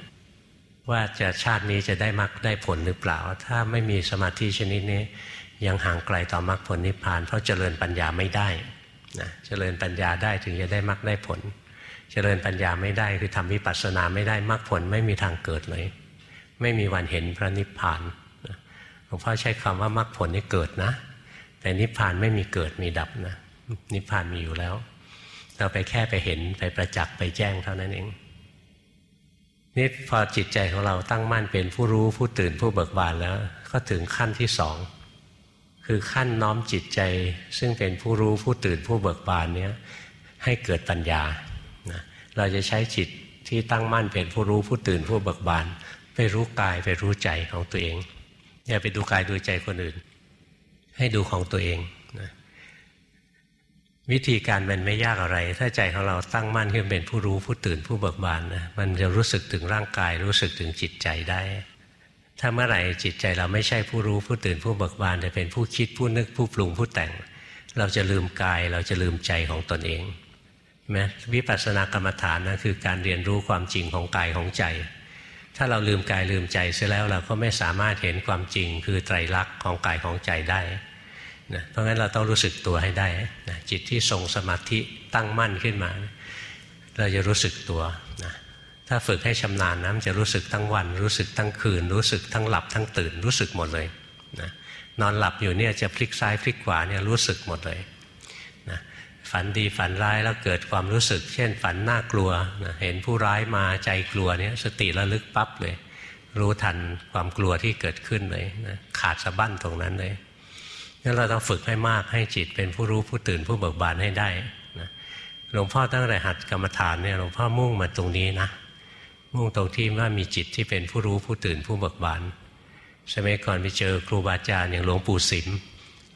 ว่าจะชาตินี้จะได้มรรคได้ผลหรือเปล่า ถ้าไม่มีสมาธิชนิดนี้ ยังห่างไกลต่อมรรคผลนิพพาน เพราะเจริญปัญญาไม่ได้นะเจริญปัญญาได้ถึงจะได้มรรคได้ผล เจริญปัญญาไม่ได้คือทำวิปัสสนาไม่ได้มรรคผลไม่มีทางเกิดเลย ไม่มีวันเห็นพระนิพพานหลวงพ่อใช้คำว่ามรรคผลนี่เกิดนะ แต่นิพพานไม่มีเกิดมีดับนะนิพพานมีอยู่แล้ว เราไปแค่ไปเห็นไปประจักษ์ไปแจ้งเท่านั้นเองนี่พอจิตใจของเราตั้งมั่นเป็นผู้รู้ผู้ตื่นผู้เบิกบานแล้ว ก็ถึงขั้นที่สองคือขั้นน้อมจิตใจซึ่งเป็นผู้รู้ผู้ตื่นผู้เบิกบานเนี้ยให้เกิดปัญญา เราจะใช้จิตที่ตั้งมั่นเป็นผู้รู้ผู้ตื่นผู้เบิกบานไปรู้กายไปรู้ใจของตัวเองอย่าไปดูกายดูใจคนอื่น ให้ดูของตัวเองนะวิธีการมันไม่ยากอะไร ถ้าใจของเราตั้งมั่นขึ้นเป็นผู้รู้ผู้ตื่นผู้เบิกบานนะมันจะรู้สึกถึงร่างกาย รู้สึกถึงจิตใจได้ ถ้าเมื่อไหร่จิตใจเราไม่ใช่ผู้รู้ผู้ตื่นผู้เบิกบานแต่เป็นผู้คิดผู้นึกผู้ปรุงผู้แต่ง เราจะลืมกายเราจะลืมใจของตนเอง ไหมวิปัสสนากรรมฐานนะคือการเรียนรู้ความจริงของกายของใจ ถ้าเราลืมกายลืมใจเสียแล้วเราก็ไม่สามารถเห็นความจริงคือไตรลักษณ์ของกายของใจได้นะเพราะงั้นเราต้องรู้สึกตัวให้ได้นะจิตที่ทรงสมาธิตั้งมั่นขึ้นมา เราจะรู้สึกตัวนะถ้าฝึกให้ชำนาญนะมันจะรู้สึกทั้งวัน รู้สึกทั้งคืน รู้สึกทั้งหลับทั้งตื่น รู้สึกหมดเลยนะนอนหลับอยู่เนี่ยจะพลิกซ้ายพลิกขวาเนี่ยรู้สึกหมดเลย ฝันดีฝันร้ายแล้วเกิดความรู้สึก เช่นฝันน่ากลัวนะเห็นผู้ร้ายมาใจกลัวเนี่ยสติระลึกปั๊บเลย รู้ทันความกลัวที่เกิดขึ้นเลยนะขาดสะบั้นตรงนั้นเลยงั้นเราต้องฝึกให้มากให้จิตเป็นผู้รู้ผู้ตื่นผู้เบิกบานให้ได้นะหลวงพ่อตั้งแต่หัดกรรมฐานเนี่ยหลวงพ่อมุ่งมาตรงนี้นะมุ่งตรงที่ว่ามีจิตที่เป็นผู้รู้ผู้ตื่นผู้เบิกบานสมัยก่อนไปเจอครูบาอาจารย์อย่างหลวงปู่สิม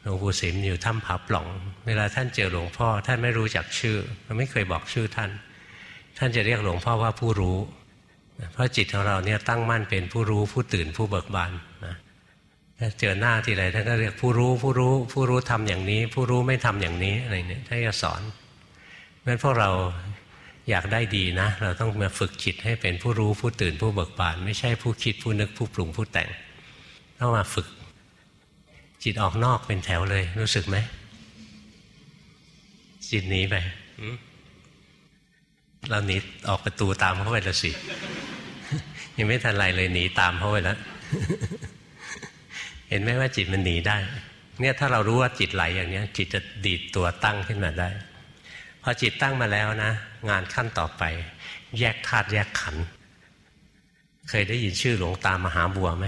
หลวงปู่สิมอยู่ถ้ำผาปล่อง เวลาท่านเจอหลวงพ่อ ท่านไม่รู้จักชื่อไม่เคยบอกชื่อท่าน ท่านจะเรียกหลวงพ่อว่าผู้รู้ เพราะจิตของเราเนี่ยตั้งมั่นเป็นผู้รู้ผู้ตื่นผู้เบิกบานนะเจอหน้าทีไรท่านก็เรียกผู้รู้ผู้รู้ ผู้รู้ทำอย่างนี้ ผู้รู้ไม่ทำอย่างนี้อะไรเนี่ยท่านจะสอนเพราะฉะนั้นพวกเราอยากได้ดีนะ เราต้องมาฝึกจิตให้เป็นผู้รู้ผู้ตื่นผู้เบิกบาน ไม่ใช่ผู้คิดผู้นึกผู้ปรุงผู้แต่งต้องมาฝึก จิตออกนอกเป็นแถวเลย รู้สึกไหมจิตหนีไปเราหนีออกประตูตามเขาไปแล้วสิ ยังไม่ทันไรเลยหนีตามเขาไปแล้ว เห็นไหมว่าจิตมันหนีได้ เนี่ยถ้าเรารู้ว่าจิตไหลอย่างนี้จิตจะดีดตัวตั้งขึ้นมาได้ พอจิตตั้งมาแล้วนะ งานขั้นต่อไป แยกธาตุแยกขัน เคยได้ยินชื่อหลวงตามหาบัวไหม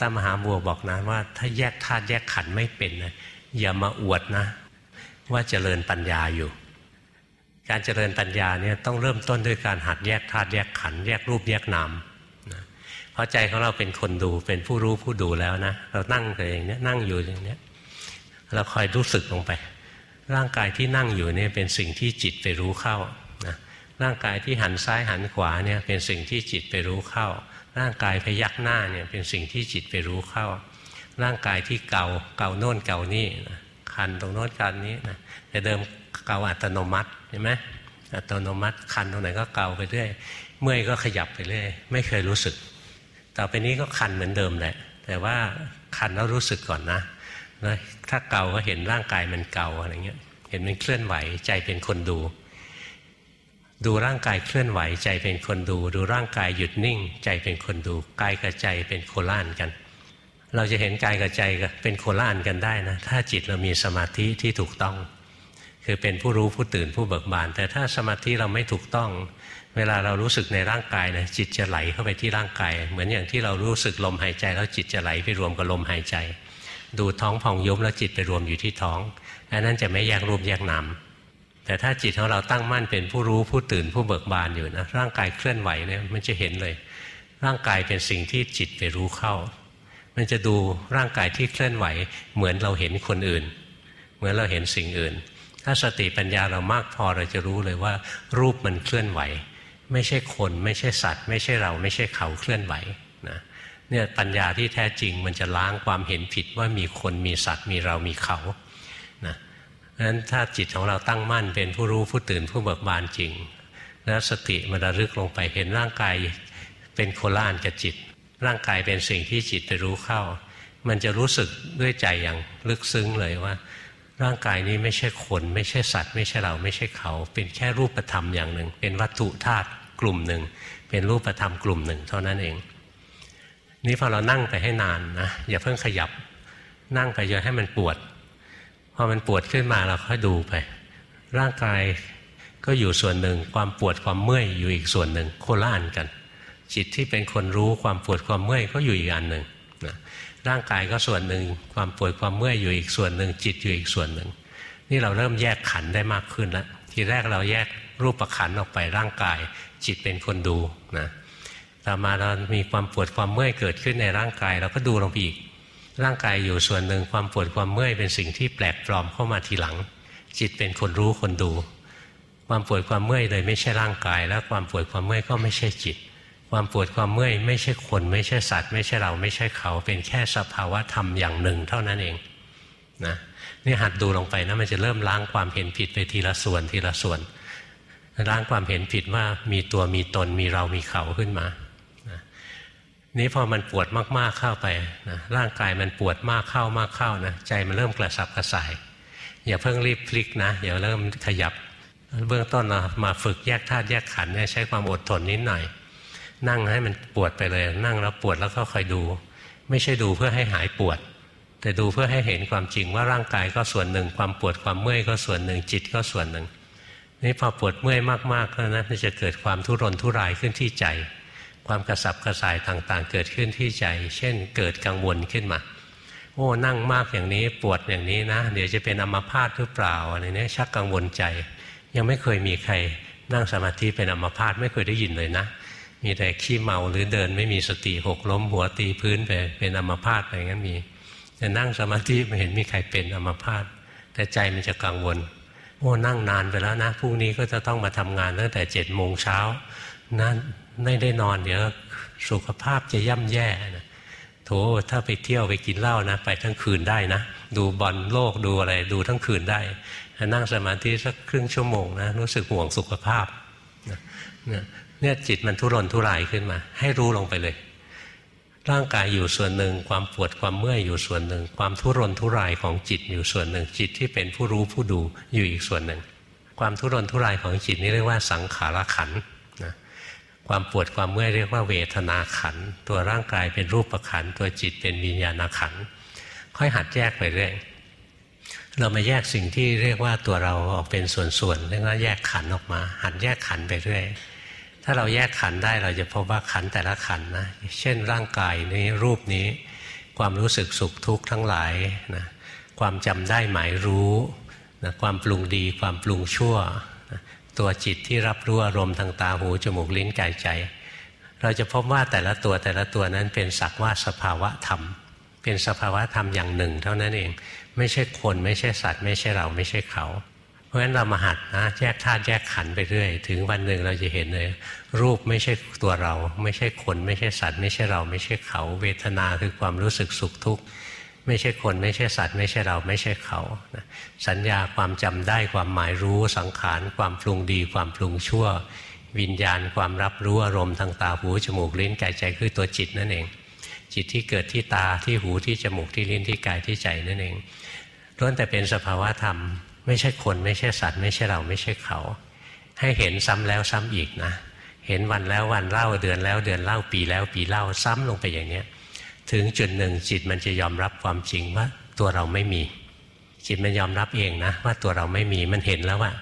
ตามหาบัวบอกนะว่า ถ้าแยกธาตุแยกขันธ์ไม่เป็นนะอย่ามาอวดนะ ว่าเจริญปัญญาอยู่ การเจริญปัญญาเนี่ยต้องเริ่มต้นด้วยการหัดแยกธาตุแยกขันธ์แยกรูปแยกนามเพราะใจของเราเป็นคนดูเป็นผู้รู้ผู้ดูแล้วนะเรานั่งอย่างนี้นั่งอยู่อย่างนี้เราคอยรู้สึกลงไป ร่างกายที่นั่งอยู่เนี่ยเป็นสิ่งที่จิตไปรู้เข้านะร่างกายที่หันซ้ายหันขวาเนี่ยเป็นสิ่งที่จิตไปรู้เข้า ร่างกายพยักหน้าเนี่ยเป็นสิ่งที่จิตไปรู้เข้า ร่างกายที่เก่าเก่าโน่นเก่านี่นะคันตรงโน้นกันนี้นะแต่เดิมเก่าอัตโนมัติเห็นไหมอัตโนมัติคันตรงไหนก็เก่าไปเรื่อยเมื่อยก็ขยับไปเรื่อยไม่เคยรู้สึก ต่อไปนี้ก็คันเหมือนเดิมแหละแต่ว่าคันแล้วรู้สึกก่อนนะแล้วถ้าเก่าก็เห็นร่างกายมันเก่าอะไรเงี้ยเห็นมันเคลื่อนไหวใจเป็นคนดู ดูร่างกายเคลื่อนไหวใจเป็นคนดู ดูร่างกายหยุดนิ่ง ใจเป็นคนดูกายกับใจเป็นโคล่านกัน เราจะเห็นกายกับใจเป็นโคล่านกันได้นะ ถ้าจิตเรามีสมาธิที่ถูกต้อง คือเป็นผู้รู้ผู้ตื่นผู้เบิกบาน แต่ถ้าสมาธิเราไม่ถูกต้อง เวลาเรารู้สึกในร่างกายนะจิตจะไหลเข้าไปที่ร่างกาย เหมือนอย่างที่เรารู้สึกลมหายใจ แล้วจิตจะไหลไปรวมกับลมหายใจ ดูท้องพองยุบแล้วจิตไปรวมอยู่ที่ท้องอันนั้นจะไม่แยกรูปแยกนาม แต่ถ้าจิตของเราตั้งมั่นเป็นผู้รู้ผู้ตื่นผู้เบิกบานอยู่นะร่างกายเคลื่อนไหวเนี่ยมันจะเห็นเลย ร่างกายเป็นสิ่งที่จิตไปรู้เข้า มันจะดูร่างกายที่เคลื่อนไหว เหมือนเราเห็นคนอื่น เหมือนเราเห็นสิ่งอื่น ถ้าสติปัญญาเรามากพอเราจะรู้เลยว่า รูปมันเคลื่อนไหว ไม่ใช่คน ไม่ใช่สัตว์ ไม่ใช่เราไม่ใช่เขาเคลื่อนไหวนะเนี่ยปัญญาที่แท้จริงมันจะล้างความเห็นผิดว่ามีคนมีสัตว์มีเรามีเขาะนั้นถ้าจิตของเราตั้งมั่นเป็นผู้รู้ผู้ตื่นผู้เบิกบานจริง แล้วสติมันระลึกลงไปเห็นร่างกายเป็นโคล่านกับจิต ร่างกายเป็นสิ่งที่จิตไปรู้เข้า มันจะรู้สึกด้วยใจอย่างลึกซึ้งเลยว่า ร่างกายนี้ไม่ใช่คนไม่ใช่สัตว์ ไม่ใช่เราไม่ใช่เขา เป็นแค่รูปธรรมอย่างหนึ่ง เป็นวัตถุธาตุกลุ่มหนึ่ง เป็นรูปธรรมกลุ่มหนึ่ง เท่านั้นเอง นี่พอเรานั่งไปให้นานนะอย่าเพิ่งขยับนั่งไปจนให้มันปวด อมันปวดขึ้นมาเราค่อยดูไป ร่างกายก็อยู่ส่วนหนึ่ง ความปวดความเมื่อยอยู่อีกส่วนหนึ่งโคล่านกัน จิตที่เป็นคนรู้ความปวดความเมื่อยก็อยู่อีกอันหนึ่งนะร่างกายก็ส่วนหนึ่ง ความปวดความเมื่อยอยู่อีกส่วนหนึ่ง จิตอยู่อีกส่วนหนึ่ง นี่เราเริ่มแยกขันได้มากขึ้นแล้วทีแรกเราแยกรูปขันออกไปร่างกาย จิตเป็นคนดูนะต่อมาเรามีความปวดความเมื่อยเกิดขึ้นในร่างกาย เราก็ดูลงไปอีก ร่างกายอยู่ส่วนหนึ่งความปวดความเมื่อยเป็นสิ่งที่แปลกปลอมเข้ามาทีหลัง จิตเป็นคนรู้คนดู ความปวดความเมื่อยเลยไม่ใช่ร่างกาย แล้วความปวดความเมื่อยก็ไม่ใช่จิต ความปวดความเมื่อยไม่ใช่คน ไม่ใช่สัตว์ ไม่ใช่เราไม่ใช่เขา เป็นแค่สภาวะธรรมอย่างหนึ่ง เท่านั้นเองนะนี่หัดดูลงไปนะมันจะเริ่มล้างความเห็นผิดไปทีละส่วนทีละส่วนล้างความเห็นผิดว่ามีตัวมีตนมีเรามีเขาขึ้นมา นี้พอมันปวดมากๆเข้าไปนะร่างกายมันปวดมากเข้ามากเข้านะใจมันเริ่มกระสับกระส่าย อย่าเพิ่งรีบพลิกนะอย่าเริ่มขยับ เบื้องต้นเรามาฝึกแยกธาตุแยกขันธ์ใช้ความอดทนนิดหน่อย นั่งให้มันปวดไปเลย นั่งแล้วปวดแล้วก็คอยดู ไม่ใช่ดูเพื่อให้หายปวด แต่ดูเพื่อให้เห็นความจริงว่าร่างกายก็ส่วนหนึ่ง ความปวดความเมื่อยก็ส่วนหนึ่งจิตก็ส่วนหนึ่งนี่พอปวดเมื่อยมากๆแล้วนะจะเกิดความทุรนทุรายขึ้นที่ใจ ความกระสับกระส่ายต่างๆ เกิดขึ้นที่ใจ เช่น เกิดกังวลขึ้นมา โอ้นั่งมากอย่างนี้ปวดอย่างนี้นะ เดี๋ยวจะเป็นอัมาพาตหรือเปล่าอะไรเนี้ยชักกังวลใจ ยังไม่เคยมีใครนั่งสมาธิเป็นอัมาพาตไม่เคยได้ยินเลยนะ มีแต่ขี้เมาหรือเดินไม่มีสติหกล้มหัวตีพื้นไปเป็นอัมาพาตอะไรงั้นมีแต่นั่งสมาธิไม่เห็นมีใครเป็นอัมาพาตแต่ใจมันจะกังวลโอ้นั่งนานไปแล้วนะพรุ่งนี้ก็จะต้องมาทำงานตั้งแต่เจ็ดโมงเช้านั่นไม่ได้นอนเดี๋ยวสุขภาพจะย่ำแย่นะโถถ้าไปเที่ยวไปกินเหล้านะ ไปทั้งคืนได้นะ ดูบอลโลกดูอะไร ดูทั้งคืนได้ นั่งสมาธิสักครึ่งชั่วโมงนะรู้สึกห่วงสุขภาพเนี่ยจิตมันทุรนทุรายขึ้นมา ให้รู้ลงไปเลย ร่างกายอยู่ส่วนหนึ่ง ความปวดความเมื่อยอยู่ส่วนหนึ่ง ความทุรนทุรายของจิตอยู่ส่วนหนึ่ง จิตที่เป็นผู้รู้ผู้ดูอยู่อีกส่วนหนึ่ง ความทุรนทุรายของจิตนี่เรียกว่าสังขารขันนะ ความปวดความเมื่อยเรียกว่าเวทนาขัน ตัวร่างกายเป็นรูปขัน ตัวจิตเป็นวิญญาณขัน ค่อยหัดแยกไปเรื่อย เรามาแยกสิ่งที่เรียกว่าตัวเราออกเป็นส่วนๆเรียกว่าแยกขันออกมา หัดแยกขันไปเรื่อย ถ้าเราแยกขันได้เราจะพบว่าขันแต่ละขันนะ เช่นร่างกายนี้รูปนี้ ความรู้สึกสุขทุกข์ทั้งหลายนะ ความจำได้หมายรู้นะความปรุงดีความปรุงชั่ว ตัวจิตที่รับรู้อารมณ์ทางตาหูจมูกลิ้นกายใจ เราจะพบว่าแต่ละตัวแต่ละตัวนั้นเป็นสักว่าสภาวะธรรม เป็นสภาวะธรรมอย่างหนึ่ง เท่านั้นเองไม่ใช่คนไม่ใช่สัตว์ ไม่ใช่เราไม่ใช่เขา เพราะฉะนั้นเรามาหัดนะแยกธาตุแยกขันไปเรื่อย ถึงวันหนึ่งเราจะเห็นเลย รูปไม่ใช่ตัวเรา ไม่ใช่คน ไม่ใช่สัตว์ ไม่ใช่เราไม่ใช่เขา เวทนาคือความรู้สึกสุขทุกข์ ไม่ใช่คน ไม่ใช่สัตว์ ไม่ใช่เราไม่ใช่เขาสัญญาความจำได้ความหมายรู้สังขารความปรุงดี ความปรุงชั่ว วิญญาณ ความรับรู้อารมณ์ทางตาหูจมูกลิ้นกายใจคือตัวจิตนั่นเอง จิตที่เกิดที่ตาที่หูที่จมูกที่ลิ้นที่กายที่ใจนั่นเองล้วนแต่เป็นสภาวะธรรม ไม่ใช่คน ไม่ใช่สัตว์ ไม่ใช่เราไม่ใช่เขา ให้เห็นซ้ำแล้วซ้ำอีกนะ เห็นวันแล้ววันเล่าเดือนแล้วเดือนเล่าปีแล้วปีเล่าซ้ำลงไปอย่างเนี้ย ถึงจุดหนึ่งจิตมันจะยอมรับความจริงว่าตัวเราไม่มี จิตมันยอมรับเองนะ ว่าตัวเราไม่มีมันเห็นแล้วว่า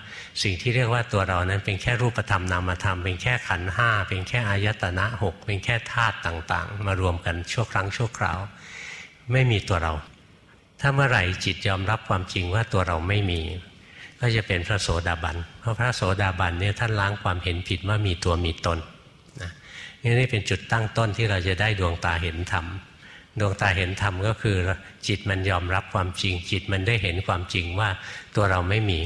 สิ่งที่เรียกว่าตัวเรานั้นเป็นแค่รูปธรรมนามธรรมเป็นแค่ขันห้าเป็นแค่อายตนะหกเป็นแค่ธาตุต่างๆ มารวมกันชั่วครั้งชั่วคราว ไม่มีตัวเรา ถ้าเมื่อไหร่จิตยอมรับความจริงว่าตัวเราไม่มี ก็จะเป็นพระโสดาบันเพราะพระโสดาบันเนี่ยท่านล้างความเห็นผิดว่ามีตัวมีตนนะนี่เป็นจุดตั้งต้นที่เราจะได้ดวงตาเห็นธรรม ดวงตาเห็นธรรมก็คือ จิตมันยอมรับความจริง จิตมันได้เห็นความจริงว่าตัวเราไม่มี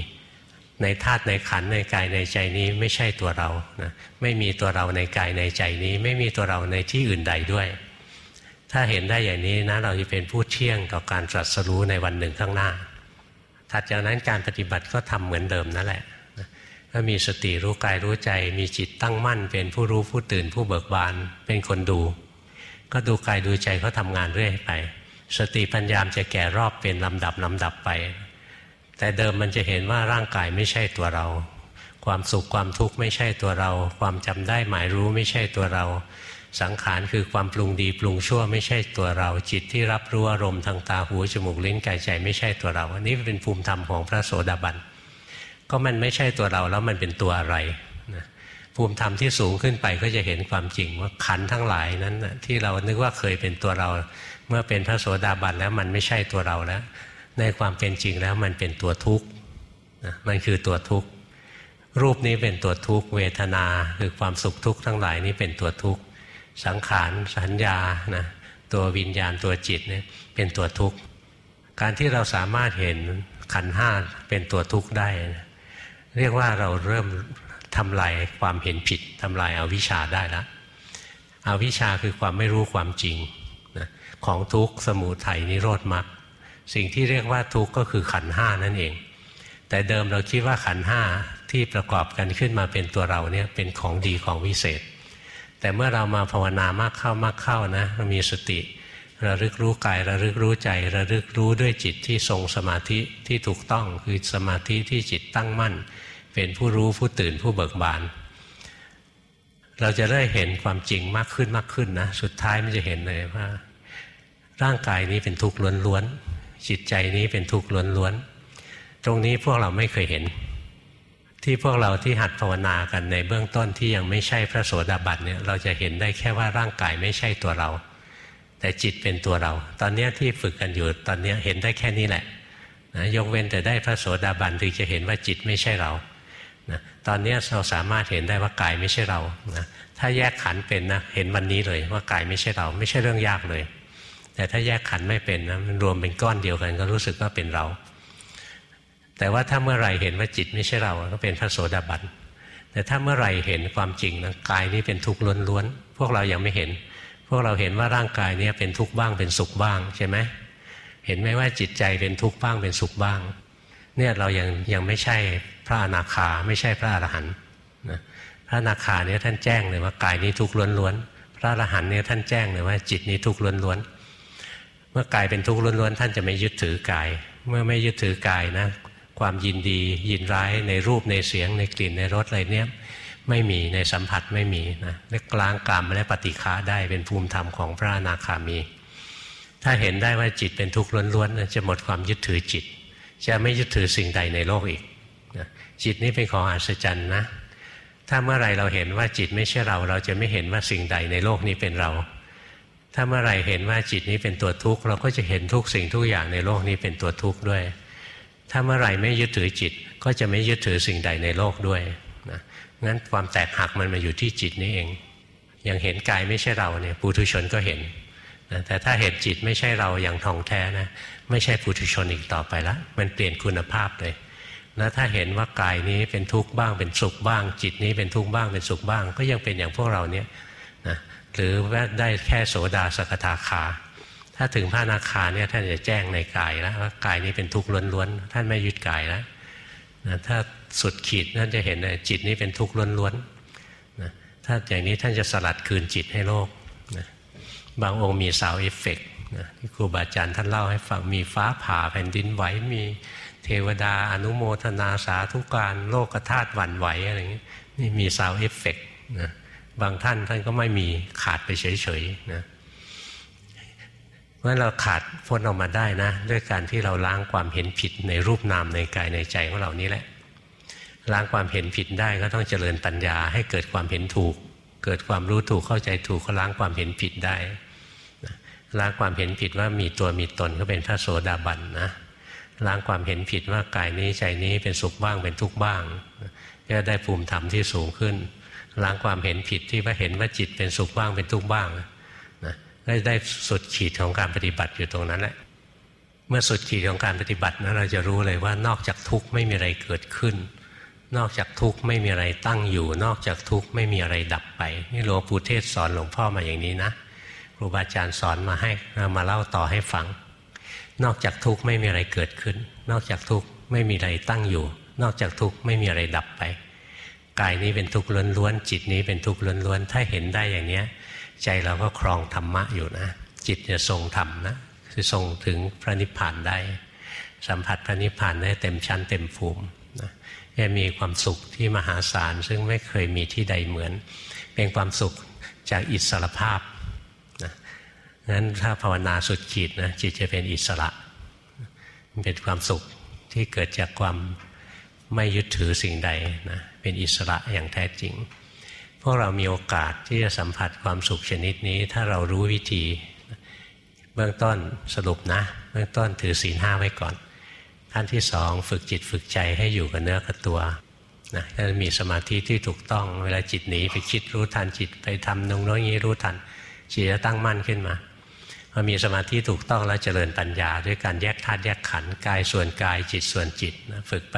ในธาตุในขันในกายในใจนี้ไม่ใช่ตัวเรานะไม่มีตัวเราในกายในใจนี้ ไม่มีตัวเราในที่อื่นใดด้วย ถ้าเห็นได้อย่างนี้นะเราจะเป็นผู้เที่ยงต่อการตรัสรู้ในวันหนึ่งข้างหน้าถัดจากนั้นการปฏิบัติก็ทำเหมือนเดิมนั่นแหละก็มีสติรู้กายรู้ใจ มีจิตตั้งมั่น เป็นผู้รู้ผู้ตื่นผู้เบิกบาน เป็นคนดู ก็ดูกายดูใจเขาทำงานเรื่อยไป สติปัญญามจะแก่รอบเป็นลำดับลำดับไป แต่เดิมมันจะเห็นว่าร่างกายไม่ใช่ตัวเรา ความสุขความทุกข์ไม่ใช่ตัวเรา ความจำได้หมายรู้ไม่ใช่ตัวเรา สังขารคือความปรุงดีปรุงชั่วไม่ใช่ตัวเรา จิตที่รับรู้อารมณ์ทางตาหูจมูกลิ้นกายใจไม่ใช่ตัวเราอันนี้เป็นภูมิธรรมของพระโสดาบันก็มันไม่ใช่ตัวเราแล้วมันเป็นตัวอะไร ภูมิธรรมที่สูงขึ้นไปก็จะเห็นความจริงว่าขันทั้งหลายนั้นที่เรานึกว่าเคยเป็นตัวเรา เมื่อเป็นพระโสดาบันแล้วมันไม่ใช่ตัวเราแล้ว ในความเป็นจริงแล้วมันเป็นตัวทุกข์มันคือตัวทุกข์รูปนี้เป็นตัวทุกข์เวทนาคือความสุขทุกข์ทั้งหลายนี้เป็นตัวทุกข์สังขารสัญญานะตัววิญญาณตัวจิตเนี่ยเป็นตัวทุกข์การที่เราสามารถเห็นขันห้าเป็นตัวทุกข์ได้นะเรียกว่าเราเริ่ม ทำลายความเห็นผิดทำลายอาวิชชาได้แล้วอาวิชชาคือความไม่รู้ความจริงนะของทุกข์สมุทัยนิโรธมรรคสิ่งที่เรียกว่าทุกข์ก็คือขันห้านั่นเอง แต่เดิมเราคิดว่าขันห้าที่ประกอบกันขึ้นมาเป็นตัวเราเนี่ยเป็นของดีของวิเศษ แต่เมื่อเรามาภาวนามากเข้ามากเข้านะเรามีสติระลึกรู้กายระลึกรู้ใจระลึกรู้ด้วยจิตที่ทรงสมาธิที่ถูกต้องคือสมาธิที่จิตตั้งมั่น เป็นผู้รู้ผู้ตื่นผู้เบิกบาน เราจะได้เห็นความจริงมากขึ้นมากขึ้นนะ สุดท้ายมันจะเห็นเลยว่า ร่างกายนี้เป็นทุกข์ล้วนๆจิตใจนี้เป็นทุกข์ล้วนๆตรงนี้พวกเราไม่เคยเห็น ที่พวกเราที่หัดภาวนากันในเบื้องต้นที่ยังไม่ใช่พระโสดาบันเนี่ยเราจะเห็นได้แค่ว่าร่างกายไม่ใช่ตัวเรา แต่จิตเป็นตัวเรา ตอนนี้ที่ฝึกกันอยู่ตอนนี้เห็นได้แค่นี้แหละนะยกเว้นแต่ได้พระโสดาบันถึงจะเห็นว่าจิตไม่ใช่เรา ตอนนี้เราสามารถเห็นได้ว่ากายไม่ใช่เรานะถ้าแยกขันเป็นนะเห็นวันนี้เลยว่ากายไม่ใช่เรา ไม่ใช่เรื่องยากเลย แต่ถ้าแยกขันไม่เป็นนะมันรวมเป็นก้อนเดียวกันก็รู้สึกว่าเป็นเรา แต่ว่าถ้าเมื่อไหร่เห็นว่าจิตไม่ใช่เราก็เป็นพระโสดาบันแต่ถ้าเมื่อไหร่เห็นความจริงนะกายนี้เป็นทุกข์ล้วนๆพวกเรายังไม่เห็น พวกเราเห็นว่าร่างกายนี้เป็นทุกข์บ้างเป็นสุขบ้างใช่ไหมเห็นไหมว่าจิตใจเป็นทุกข์บ้างเป็นสุขบ้าง เนี่ยเรายังยังไม่ใช่ ระอนาคาไม่ใช่พระอรหันต์นะพระอนาคาเนี่ยท่านแจ้งเลยว่ากายนี้ทุกข์ล้วนๆพระอรหันต์เนี่ยท่านแจ้งเลยว่าจิตนี้ทุกข์ล้วนๆเมื่อกายเป็นทุกข์ล้วนๆท่านจะไม่ยึดถือกาย เมื่อไม่ยึดถือกายนะ ความยินดียินร้ายในรูปในเสียงในกลิ่นในรสอะไรเนี้ยไม่มีในสัมผัสไม่มีนะในกลางกรรมและปฏิฆาได้เป็นภูมิธรรมของพระอนาคามี ถ้าเห็นได้ว่าจิตเป็นทุกข์ล้วนๆจะหมดความยึดถือจิต จะไม่ยึดถือสิ่งใดในโลกอีก จิตนี้เป็นของอัศจรรย์นะ ถ้าเมื่อไรเราเห็นว่าจิตไม่ใช่เรา เราจะไม่เห็นว่าสิ่งใดในโลกนี้เป็นเรา ถ้าเมื่อไรเห็นว่าจิตนี้เป็นตัวทุกข์เราก็จะเห็นทุกสิ่งทุกอย่างในโลกนี้เป็นตัวทุกข์ด้วย ถ้าเมื่อไรไม่ยึดถือจิตก็จะไม่ยึดถือสิ่งใดในโลกด้วยนะงั้นความแตกหักมันมาอยู่ที่จิตนี่เองอย่างเห็นกายไม่ใช่เราเนี่ยปุถุชนก็เห็นนะแต่ถ้าเห็นจิตไม่ใช่เราอย่างทองแท้นะไม่ใช่ปุถุชนอีกต่อไปละมันเปลี่ยนคุณภาพเลย แล้วถ้าเห็นว่ากายนี้เป็นทุกข์บ้างเป็นสุขบ้าง จิตนี้เป็นทุกข์บ้างเป็นสุขบ้าง ก็ยังเป็นอย่างพวกเราเนี่ยนะหรือว่าได้แค่โสดาสกทาคา ถ้าถึงพระนาคาเนี่ยท่านจะแจ้งในกายแล้วว่ากายนี้เป็นทุกข์ล้วนๆท่านไม่ยึดกายแล้วนะถ้าสุดขีดท่านจะเห็นนะจิตนี้เป็นทุกข์ล้วนๆนะถ้าอย่างนี้ท่านจะสลัดคืนจิตให้โลกนะบางองค์มี sound effect นะที่ครูบาอาจารย์ท่านเล่าให้ฟังมีฟ้าผ่าแผ่นดินไหวมี เทวดาอนุโมทนาสาธุการ โลกธาตุหวั่นไหวอะไรอย่างนี้นี่มี sound effect นะบางท่านท่านก็ไม่มีขาดไปเฉยๆนะเมื่อเราขาดพ้นออกมาได้นะ ด้วยการที่เราล้างความเห็นผิดในรูปนามในกายในใจของเรานี้แหละ ล้างความเห็นผิดได้ก็ต้องเจริญปัญญาให้เกิดความเห็นถูก เกิดความรู้ถูกเข้าใจถูกก็ล้างความเห็นผิดได้ล้างความเห็นผิดว่ามีตัวมีตนก็เป็นพระโสดาบันนะ ล้างความเห็นผิดว่ากายนี้ใจนี้เป็นสุขบ้างเป็นทุกข์บ้างก็ได้ภูมิธรรมที่สูงขึ้น ล้างความเห็นผิดที่ว่าเห็นว่าจิตเป็นสุขบ้างเป็นทุกข์บ้างนะได้ได้สุดขีดของการปฏิบัติอยู่ตรงนั้นแหละเมื่อสุดขีดของการปฏิบัตินะเราจะรู้เลยว่านอกจากทุกข์ไม่มีอะไรเกิดขึ้น นอกจากทุกข์ไม่มีอะไรตั้งอยู่ นอกจากทุกข์ไม่มีอะไรดับไปนี่หลวงปู่เทศสอนหลวงพ่อมาอย่างนี้นะครูบาอาจารย์สอนมาให้มาเล่าต่อให้ฟัง นอกจากทุกข์ไม่มีอะไรเกิดขึ้น นอกจากทุกข์ไม่มีอะไรตั้งอยู่ นอกจากทุกข์ไม่มีอะไรดับไป กายนี้เป็นทุกข์ล้วนๆจิตนี้เป็นทุกข์ล้วนๆถ้าเห็นได้อย่างนี้ใจเราก็ครองธรรมะอยู่นะ จิตจะทรงธรรมนะคือทรงถึงพระนิพพานได้ สัมผัสพระนิพพานได้เต็มชั้นเต็มภูมินะจะมีความสุขที่มหาศาลซึ่งไม่เคยมีที่ใดเหมือน เป็นความสุขจากอิสรภาพ งั้นถ้าภาวนาสุดขีดนะจิตจะเป็นอิสระ มันเป็นความสุขที่เกิดจากความไม่ยึดถือสิ่งใดนะเป็นอิสระอย่างแท้จริง พวกเรามีโอกาสที่จะสัมผัสความสุขชนิดนี้ ถ้าเรารู้วิธี เบื้องต้นสรุปนะ เบื้องต้นถือศีลห้าไว้ก่อนขั้นที่สองฝึกจิตฝึกใจให้อยู่กับเนื้อกับตัวนะถ้ามีสมาธิที่ถูกต้องเวลาจิตหนีไปคิดรู้ทันจิตไปทำนงน้อยนี้รู้ทันจิตจะตั้งมั่นขึ้นมา พอมีสมาธิถูกต้องแล้วเจริญปัญญา ด้วยการแยกธาตุแยกขันธ์กายส่วนกายจิตส่วนจิตนะฝึกไป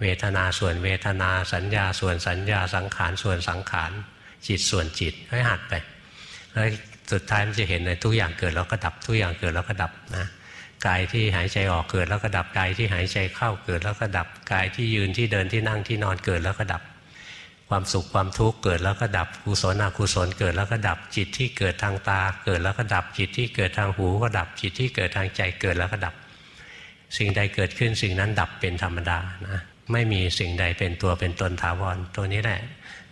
เวทนาส่วนเวทนาสัญญาส่วนสัญญาสังขารส่วนสังขารจิตส่วนจิตให้หัดไปแล้วสุดท้ายมันจะเห็นเลยทุกอย่างเกิดแล้วก็ดับทุกอย่างเกิดแล้วก็ดับนะกายที่หายใจออกเกิดแล้วก็ดับกายที่หายใจเข้าเกิดแล้วก็ดับกายที่ยืนที่เดินที่นั่งที่นอนเกิดแล้วก็ดับ ความสุขความทุกข์เกิดแล้วก็ดับกุศลอกุศลเกิดแล้วก็ดับจิตที่เกิดทางตา เกิดแล้วก็ดับจิตที่เกิดทางหูก็ดับจิตที่เกิดทางใจเกิดแล้วก็ดับ สิ่งใดเกิดขึ้นสิ่งนั้นดับเป็นธรรมดานะไม่มีสิ่งใดเป็นตัวเป็นตนถาวรตัวนี้แหละ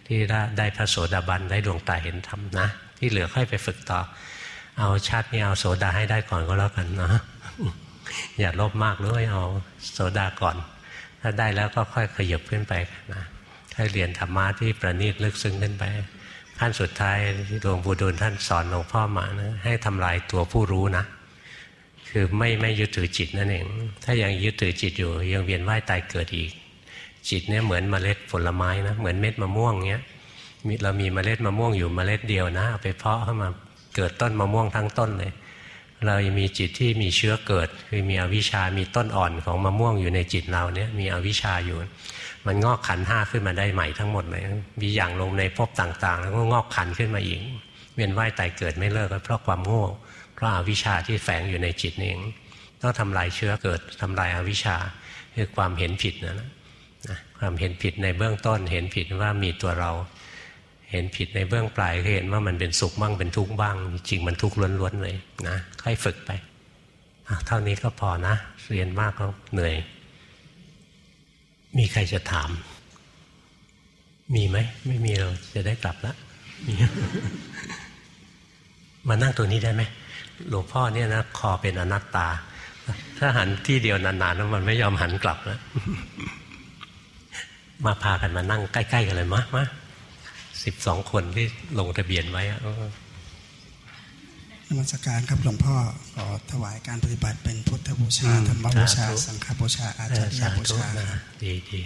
ที่ได้พระโสดาบันได้ดวงตาเห็นธรรมนะ ที่เหลือค่อยไปฝึกต่อ เอาชาตินี้เอาโสดาให้ได้ก่อนก็แล้วกันนะอย่าลบมากเลยเอาโสดาก่อน ถ้าได้แล้วก็ค่อยขยับขึ้นไปนะ ให้เรียนธรรมะที่ประณีตลึกซึ้งขึ้นไปขั้นสุดท้ายหลวงปู่ดูลท่านสอนหลวงพ่อมานะให้ทำลายตัวผู้รู้นะ คือไม่ไม่ยึดถือจิตนั่นเอง ถ้ายังยึดถือจิตอยู่ ยังเวียนว่ายตายเกิดอีก จิตเนี่ยเหมือนเมล็ดผลไม้นะเหมือนเม็ดมะม่วงเงี้ยเรามีเมล็ดมะม่วงอยู่เมล็ดเดียวนะเอาไปเพาะเข้ามาเกิดต้นมะม่วงทั้งต้นเลย เรามีจิตที่มีเชื้อเกิด คือมีอวิชามีต้นอ่อนของมะม่วงอยู่ในจิตเราเนี่ยมีอวิชาอยู่ มันงอกขันห้าขึ้นมาได้ใหม่ทั้งหมดเลยมีอย่างลงในภพต่าง ๆ แล้วก็งอกขันขึ้นมาอีก เวียนว่ายตายเกิดไม่เลิกเพราะความโง่ เพราะอาวิชาที่แฝงอยู่ในจิตเอง ต้องทำลายเชื้อเกิดทำลายอาวิชาคือความเห็นผิดนะนะความเห็นผิดในเบื้องต้น เห็นผิดว่ามีตัวเรา เห็นผิดในเบื้องปลายก็เห็นว่ามันเป็นสุขบ้างเป็นทุกข์บ้าง จริงมันทุกข์ล้วนๆเลยนะค่อยฝึกไปเท่านี้ก็พอนะ เรียนมากก็เหนื่อย มีใครจะถาม มีไหม ไม่มีเราจะได้กลับล้วมานั่งตัวนี้ได้ไหมหลวงพ่อเนี่ยนะคอเป็นอนัตตา ถ้าหันที่เดียวนานๆแล้วมันไม่ยอมหันกลับแล้วมาพากันมานั่งใกล้ ๆ กันเลยมะมาสิบสองคนที่ลงทะเบียนไว้ นมัสการครับหลวงพ่อขอถวายการปฏิบัติเป็นพุทธบูชาธรรมบูชา สังฆบูชา อาจารย์บูชาดีดี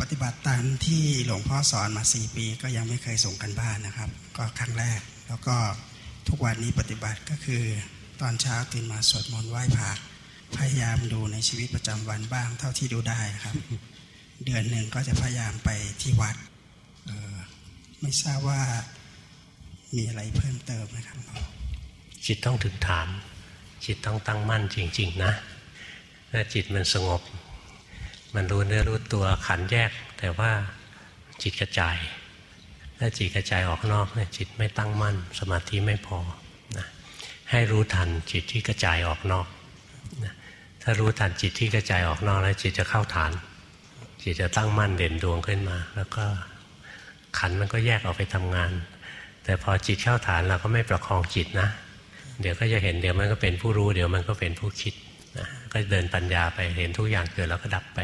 ปฏิบัติตามที่หลวงพ่อสอนมาสี่ปี ก็ยังไม่เคยส่งกันบ้านนะครับ ก็ครั้งแรก แล้วก็ทุกวันนี้ปฏิบัติก็คือตอนเช้าตื่นมาสวดมนต์ไหว้พระพยายามดูในชีวิตประจำวันบ้างเท่าที่ดูได้ครับ เดือนหนึ่งก็จะพยายามไปที่วัดไม่ทราบว่า มีอะไรเพิ่มเติมไหมครับจิตต้องถึงฐานจิตต้องตั้งมั่นจริง ๆ นะถ้าจิตมันสงบ มันรู้เนื้อรู้ตัวขันแยก แต่ว่าจิตกระจายถ้าจิตกระจายออกนอกเนี่ยจิตไม่ตั้งมั่น สมาธิไม่พอนะให้รู้ทันจิตที่กระจายออกนอกนะถ้ารู้ทันจิตที่กระจายออกนอกแล้วจิตจะเข้าฐาน จิตจะตั้งมั่นเด่นดวงขึ้นมา แล้วก็ขันมันก็แยกออกไปทำงาน แต่พอจิตเข้าฐานเราก็ไม่ประคองจิตนะ เดี๋ยวก็จะเห็นเดี๋ยวมันก็เป็นผู้รู้ เดี๋ยวมันก็เป็นผู้คิดนะก็เดินปัญญาไปเห็นทุกอย่างเกิดแล้วก็ดับไป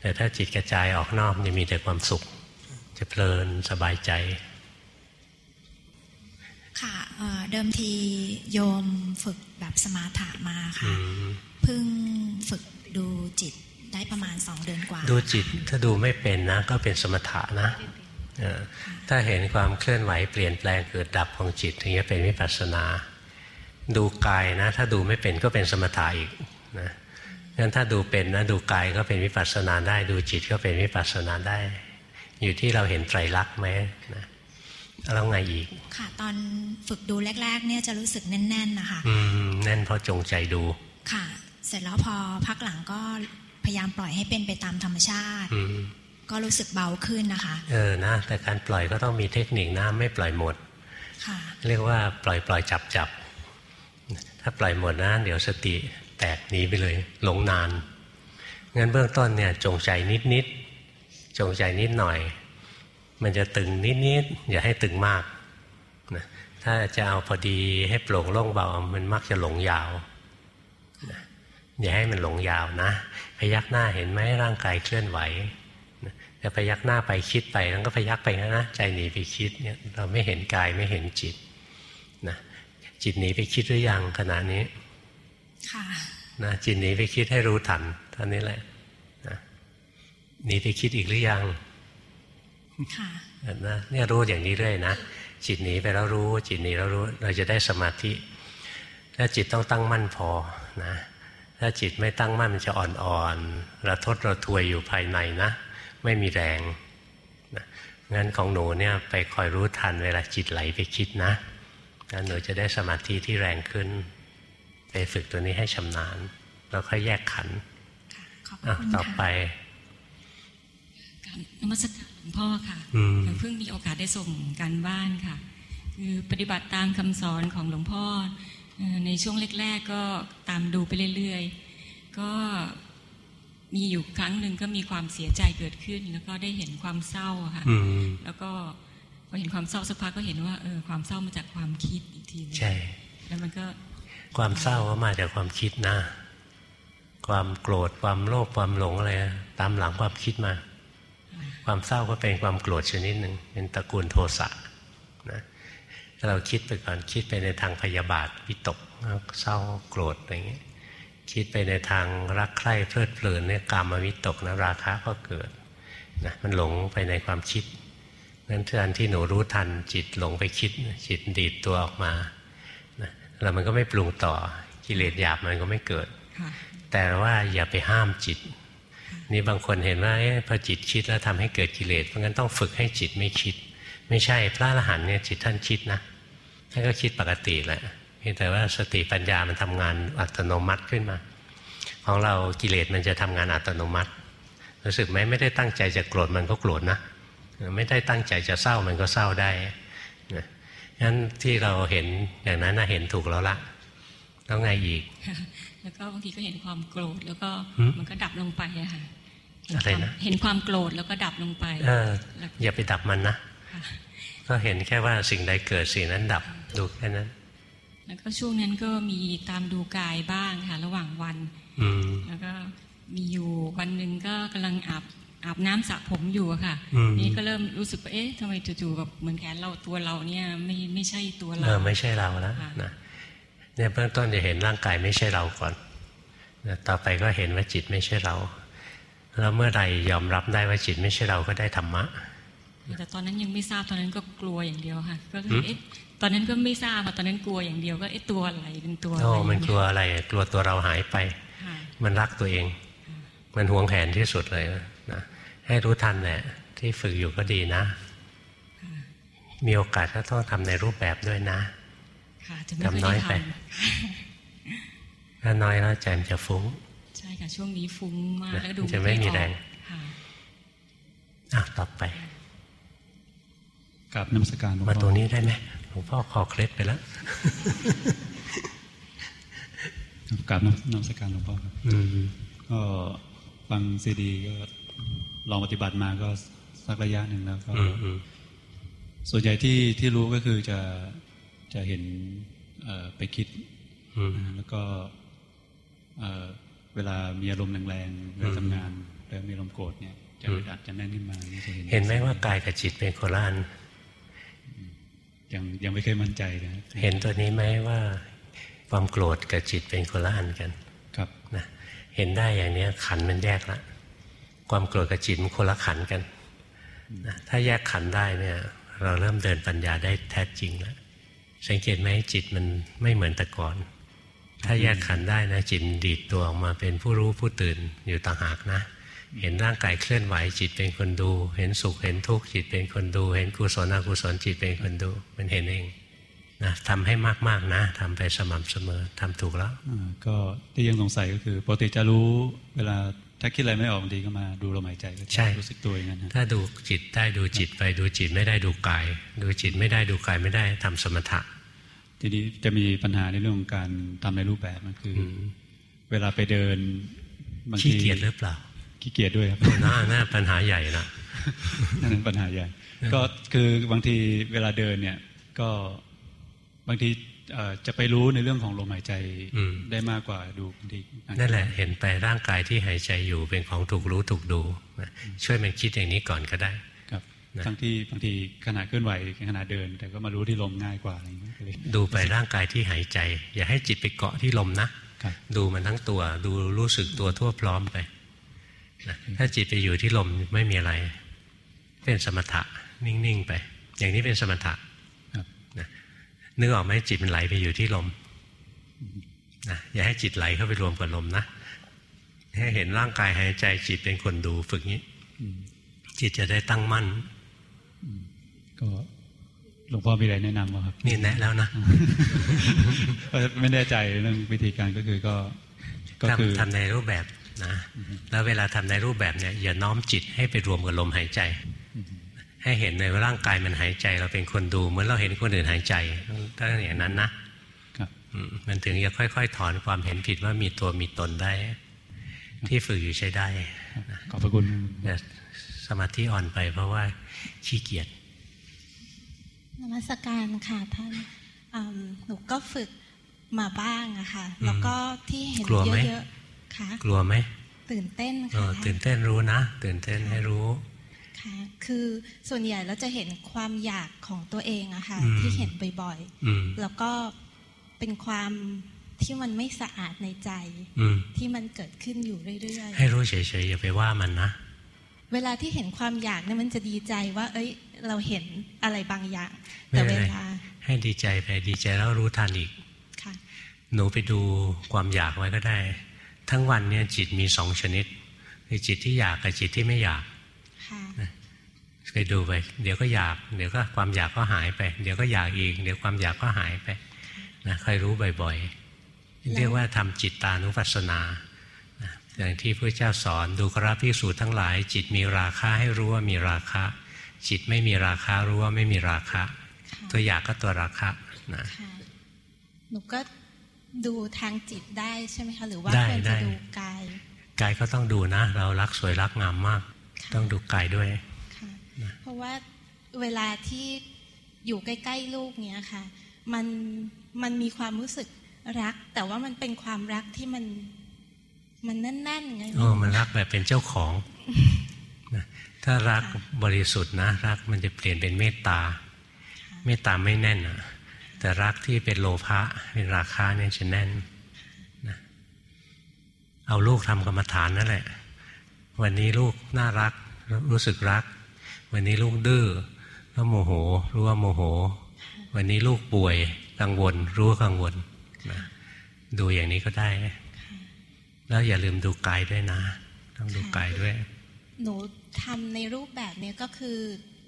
แต่ถ้าจิตกระจายออกนอกจะมีแต่ความสุข จะเพลินสบายใจ ค่ะเดิมทีโยมฝึกแบบสมาธิมาค่ะเพิ่งฝึกดูจิตได้ประมาณสองเดือนกว่า ดูจิตถ้าดูไม่เป็นนะ ก็เป็นสมถะนะ ถ้าเห็นความเคลื่อนไหวเปลี่ยนแปลงเกิดดับของจิตอย่างนี้เป็นวิปัสสนา ดูกายนะ ถ้าดูไม่เป็นก็เป็นสมถะอีกนะงั้นถ้าดูเป็นนะดูกายก็เป็นวิปัสสนาได้ ดูจิตก็เป็นวิปัสสนาได้ อยู่ที่เราเห็นไตรลักษณ์ไหมนะแล้วไงอีก ค่ะ ตอนฝึกดูแรก ๆ เนี่ยจะรู้สึกแน่นๆนะคะอืมแน่นเพราะจงใจดู ค่ะ เสร็จแล้วพอพักหลังก็พยายามปล่อยให้เป็นไปตามธรรมชาติอืม ก็รู้สึกเบาขึ้นนะคะ เออนะ แต่การปล่อยก็ต้องมีเทคนิคนะไม่ปล่อยหมดค่ะเรียกว่าปล่อยปล่อยจับจับถ้าปล่อยหมดนะเดี๋ยวสติแตกหนีไปเลย หลงนานงั้นเบื้องต้นเนี่ยจงใจนิดนิดจงใจนิดหน่อย มันจะตึงนิดนิดอย่าให้ตึงมากนะถ้าจะเอาพอดีให้โปร่งโล่งเบา มันมักจะหลงยาวนะอย่าให้มันหลงยาวนะ พยักหน้าเห็นไหมร่างกายเคลื่อนไหว นะแต่พยักหน้าไปคิดไปแล้วก็พยักไปนะใจหนีไปคิดเนี่ยเราไม่เห็นกายไม่เห็นจิตนะจิตหนีไปคิดหรือยังขณะนี้ค่ะนะจิตหนีไปคิดให้รู้ทันเท่านี้แหละนะหนีไปคิดอีกหรือยังค่ะนะเนี่ยรู้อย่างนี้เรื่อยนะจิตหนีไปแล้วรู้ จิตหนีแล้วรู้ เราจะได้สมาธิ ถ้าจิตต้องตั้งมั่นพอนะถ้าจิตไม่ตั้งมั่นมันจะอ่อนๆระทดระทวยอยู่ภายในนะ ไม่มีแรงนะงั้นของหนูเนี่ยไปคอยรู้ทันเวลาจิตไหลไปคิดนะแล้วหนูจะได้สมาธิที่แรงขึ้น ไปฝึกตัวนี้ให้ชำนาญ แล้วค่อยแยกขันธ์ค่ะขอบอะคุณต่อไปค่ะการนมัสการหลวงพ่อค่ะอืมเพิ่งมีโอกาสได้ส่งการบ้านค่ะ คือปฏิบัติตามคำสอนของหลวงพ่อเอ่อในช่วงแรกๆก็ตามดูไปเรื่อยๆ ก็ มีอยู่ครั้งหนึ่งก็มีความเสียใจเกิดขึ้น แล้วก็ได้เห็นความเศร้าอะค่ะอืมแล้วก็พอเห็นความเศร้าสักพักก็เห็นว่าเออความเศร้ามาจากความคิดอีกทีหนึงใช่ แล้วมันก็ความเศร้าก็มาจากความคิดนะ ความโกรธความโลภความหลงอะไรตามหลังความคิดมา ความเศร้าก็เป็นความโกรธชนิดหนึ่งเป็นตระกูลโทสะนะถ้าเราคิดไปก่อนคิดไปในทางพยาบาทวิตกเศร้าโกรธอะไรอย่างเงี้ย คิดไปในทางรักใคร่เพลิดเพลินเนี่ยกามวิตกนะราคะก็เกิดนะมันหลงไปในความคิดนั้นการที่หนูรู้ทันจิตหลงไปคิด จิตดีดตัวออกมานะแล้วมันก็ไม่ปรุงต่อกิเลสหยาบมันก็ไม่เกิดค่ะแต่ว่าอย่าไปห้ามจิต นี่บางคนเห็นว่าเอ๊ะพอจิตคิดแล้วทำให้เกิดกิเลสเพราะงั้นต้องฝึกให้จิตไม่คิด ไม่ใช่พระอรหันต์เนี่ยจิตท่านคิดนะท่านก็คิดปกติแหละเพียงแต่ว่าสติปัญญามันทำงานอัตโนมัติขึ้นมา ของเรากิเลสมันจะทำงานอัตโนมัติ รู้สึกไหมไม่ได้ตั้งใจจะโกรธมันก็โกรธนะ ไม่ได้ตั้งใจจะเศร้ามันก็เศร้าได้นะงั้นที่เราเห็นอย่างนั้นนะเห็นถูกแล้วละแล้วไงอีก แล้วก็บางทีก็เห็นความโกรธแล้วก็หืมมันก็ดับลงไปอะค่ะเห็นอะไรความนะเห็นความโกรธแล้วก็ดับลงไปเอออย่าไปดับมันนะค่ะก็เห็นแค่ว่าสิ่งใดเกิดสิ่งนั้นดับดูแค่นั้น แล้วก็ช่วงนั้นก็มีตามดูกายบ้างค่ะระหว่างวันอืมแล้วก็มีอยู่วันหนึ่งก็กำลังอาบอาบน้ำสระผมอยู่อะค่ะอืมนี่ก็เริ่มรู้สึกว่าเอ๊ะทำไมจู่ๆแบบเหมือนแขนเราตัวเราเนี่ยไม่ไม่ใช่ตัวเอเราอไม่ใช่เราแล้วค่ะนะเนี่ยเบื้องต้นจะเห็นร่างกายไม่ใช่เราก่อนนะต่อไปก็เห็นว่าจิตไม่ใช่เรา แล้วเมื่อใดยอมรับได้ว่าจิตไม่ใช่เราก็ได้ธรรมะแต่ตอนนั้นยังไม่ทราบตอนนั้นก็กลัวอย่างเดียวค่ะ ก็หืมเอ๊ะ ตอนนั้นก็ไม่ทราบค่ะตอนนั้นกลัวอย่างเดียวก็เอ๊ะตัวอะไรเป็นตัวอะไรโอ้มันกลัวอะไรกลัวตัวเราหายไปค่ะมันรักตัวเอง มันหวงแหนที่สุดเลยนะให้รู้ทันแหละที่ฝึกอยู่ก็ดีนะ มีโอกาสก็ต้องทำในรูปแบบด้วยนะค่ะจะไม่ค่อยทำน้อได้ยทไปถ้าน้อยแล้วใจมันจะฟุ้งำใช่ค่ะช่วงนี้ฟุ้งมากนะแล้วก็ดูจะไม่มีค่อยออกแรงค่ะอะต่อไปกับน้ำสการหลวงมาพ่อตรงนี้ได้ไหมห ลวงพ่อคอเคล็ดไปแล้วกับน้ำน้ำสการหลวงพ่อครับอืมก็ฟังซีดีก็ลองปฏิบัติมาก็สักระยะหนึ่งแล้วก็อืมอืมส่วนใหญ่ที่ที่รู้ก็คือจะจะเห็นเอ่อไปคิดอืมนะแล้วก็เอ่อเวลามีอารมณ์แรงๆเวลาทำงานแล้วมีอารมณ์โกรธเนี่ยจะอืมอึดอัดจะแน่นขึ้นมานี่จะเห็นเห็นไหมว่ากายกับจิตเป็นโคนละอัน ยังยังไม่เคยมั่นใจนะเห็นตัวนี้ไหมว่า ความโกรธกับจิตเป็นโคนละอันกัน ครับนะเห็นได้อย่างเนี้ยขันธ์มันแยกละความโกรธกับจิตมันคนละขันธ์กันนะถ้าแยกขันธ์ได้เนี่ย เราเริ่มเดินปัญญาได้แท้จริงแล้วสังเกตไหมจิตมันไม่เหมือนแต่ก่อน ถ้าแยกขันได้นะจิตดีดตัวออกมาเป็นผู้รู้ผู้ตื่นอยู่ต่างหากนะ เห็นร่างกายเคลื่อนไหวจิตเป็นคนดู เห็นสุขเห็นทุกข์จิตเป็นคนดู เห็นกุศลอกุศลจิตเป็นคนดู มันเห็นเองนะทำให้มากๆนะทำไปสม่ำเสมอทำถูกแล้วก็ที่ยังสงสัยก็คือปกติจะรู้เวลาถ้าคิดอะไรไม่ออกบางทีก็มาดูลมหายใจก็ใช่รู้สึกตัวอย่างนั้นถ้าดูจิตได้ดูจิตไปดูจิตไม่ได้ดูกาย ดูจิตไม่ได้ดูกายไม่ได้ทำสมถะ ทีนี้จะมีปัญหาในเรื่องของการทำในรูปแบบมันคือ เวลาไปเดินบางทีขี้เกียจหรือเปล่า ขี้เกียจด้วยครับน่าน่าปัญหาใหญ่นะนั่นปัญหาใหญ่ ก็คือบางทีเวลาเดินเนี่ย ก็บางทีจะไปรู้ในเรื่องของลมหายใจได้มากกว่าดูบางทีนั่นแหละเห็นไปร่างกายที่หายใจอยู่เป็นของถูกรู้ถูกดู ช่วยมันคิดอย่างนี้ก่อนก็ได้ครับทั้งที่บางทีขณะเคลื่อนไหวขณะเดิน แต่ก็มารู้ที่ลมง่ายกว่าอะไรอย่างนี้ดูไปร่างกายที่หายใจ อย่าให้จิตไปเกาะที่ลมนะ ดูมันทั้งตัว ดูรู้สึกตัวทั่วพร้อมไป ถ้าจิตไปอยู่ที่ลมไม่มีอะไร เป็นสมถะนิ่งๆไป อย่างนี้เป็นสมถะนึกออกไหมจิตมันไหลไปอยู่ที่ลมนะอย่าให้จิตไหลเข้าไปรวมกับลมนะให้เห็นร่างกายหายใจจิตเป็นคนดูฝึกนี้ จิตจะได้ตั้งมั่น ก็หลวงพ่อมีอะไรแนะนำไหมครับนี่แนะแล้วนะไม่แน่ใจเรื่องวิธีการก็คือก็ก็คือทำในรูปแบบ นะแล้วเวลาทำในรูปแบบเนี่ยอย่าน้อมจิตให้ไปรวมกับลมหายใจ ให้เห็นในร่างกายมันหายใจ เราเป็นคนดูเหมือนเราเห็นคนอื่นหายใจต้องอย่างนั้นนะมันถึงจะค่อย ๆ ถอนความเห็นผิดว่ามีตัวมีตนได้ ที่ฝึกอยู่ใช้ได้ขอบพระคุณแต่สมาธิอ่อนไปเพราะว่าขี้เกียจนมัสการค่ะท่านหนูก็ฝึกมาบ้างอะค่ะแล้วก็ที่เห็นเยอะๆ ค่ะกลัวไหมตื่นเต้นค่ะตื่นเต้นรู้นะ ตื่นเต้นให้รู้ค่ะคือส่วนใหญ่เราจะเห็นความอยากของตัวเองอะค่ะที่เห็นบ่อยๆแล้วก็เป็นความที่มันไม่สะอาดในใจที่มันเกิดขึ้นอยู่เรื่อยๆให้รู้เฉยๆอย่าไปว่ามันนะ เวลาที่เห็นความอยากเนี่ยมันจะดีใจว่า เอ้ย เราเห็นอะไรบางอย่าง แต่เวลาให้ดีใจไปดีใจแล้วรู้ทันอีกหนูไปดูความอยากไว้ก็ได้ ทั้งวันเนี่ยจิตมีสองชนิด คือจิตที่อยากกับจิตที่ไม่อยากไปดูไป เดี๋ยวก็อยาก เดี๋ยวก็ความอยากก็หายไป เดี๋ยวก็อยากอีก เดี๋ยวความอยากก็หายไปนะคอยรู้บ่อยๆ เรียกว่าทำจิตตานุปัสสนาอย่างที่พระเจ้าสอนดูกราพิสูจทั้งหลาย จิตมีราคาให้รู้ว่ามีราคะ จิตไม่มีราคารู้ว่าไม่มีราคะ ตัวอยากก็ตัวราคะนะหนูก็ ดูทางจิตได้ใช่ไหมคะหรือว่าควรจะดูกายกายก็ต้องดูนะ เรารักสวยรักงามมาก ต้องดูกายด้วยเพราะว่าเวลาที่อยู่ใกล้ ๆ ลูกเนี้ยค่ะ มันมันมีความรู้สึกรัก แต่ว่ามันเป็นความรักที่มันมันแน่นๆไงโอ้มันรักแบบเป็นเจ้าของถ้ารักบริสุทธิ์นะ รักมันจะเปลี่ยนเป็นเมตตา เมตตาไม่แน่นอะ แต่รักที่เป็นโลภะเป็นราคาเนี่ยจะแน่นนะเอาลูกทำกรรมฐานนั่นแหละ วันนี้ลูกน่ารักรู้สึกรัก วันนี้ลูกดื้อแล้วโมโห รู้ว่าโมโห วันนี้ลูกป่วยกังวล รู้ว่ากังวลนะดูอย่างนี้ก็ได้ แล้วอย่าลืมดูกายด้วยนะ ต้องดูกายด้วย หนูทำในรูปแบบนี้ก็คือ